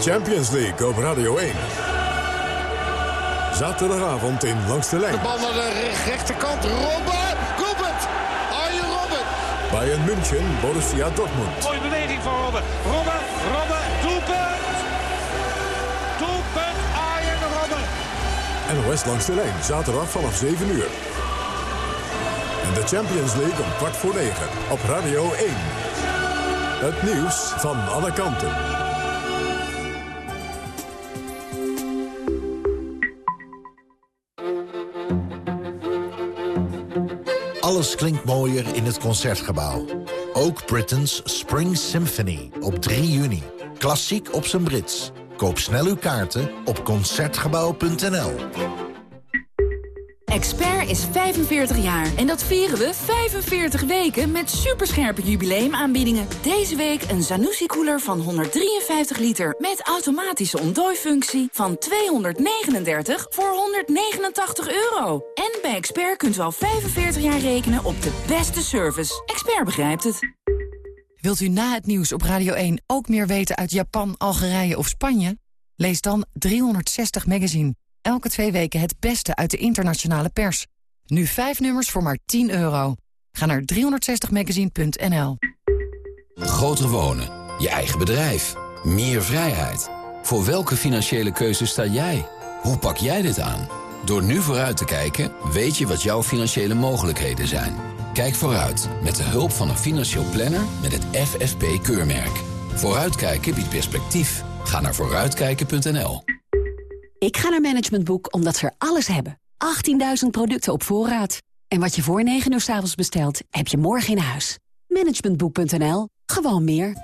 Champions League op Radio 1. Zaterdagavond in Langs de Lijn. De bal naar de re- rechterkant. Robben! Robert! Arjen Robben! Bayern München, Borussia Dortmund. Mooie beweging van Robben. Robben, Robben, doelpunt! Doelpunt Arjen Robben. NOS Langs de Lijn, zaterdag vanaf 7 uur. En de Champions League om kwart voor 9 op Radio 1. Het nieuws van alle kanten. Alles klinkt mooier in het Concertgebouw. Ook Britain's Spring Symphony op 3 juni. Klassiek op zijn Brits. Koop snel uw kaarten op Concertgebouw.nl. Expert is 45 jaar en dat vieren we 45 weken met superscherpe jubileumaanbiedingen. Deze week een Zanussi-koeler van 153 liter met automatische ontdooifunctie van 239 voor 189 euro. En bij Expert kunt u al 45 jaar rekenen op de beste service. Expert begrijpt het. Wilt u na het nieuws op Radio 1 ook meer weten uit Japan, Algerije of Spanje? Lees dan 360 Magazine. Elke twee weken het beste uit de internationale pers. Nu vijf nummers voor maar 10 euro. Ga naar 360magazine.nl. Groter wonen. Je eigen bedrijf. Meer vrijheid. Voor welke financiële keuze sta jij? Hoe pak jij dit aan? Door nu vooruit te kijken, weet je wat jouw financiële mogelijkheden zijn. Kijk vooruit met de hulp van een financieel planner met het FFP-keurmerk. Vooruitkijken biedt perspectief. Ga naar vooruitkijken.nl. Ik ga naar Management Boek omdat ze er alles hebben. 18.000 producten op voorraad. En wat je voor 9 uur s avonds bestelt, heb je morgen in huis. Managementboek.nl. Gewoon meer.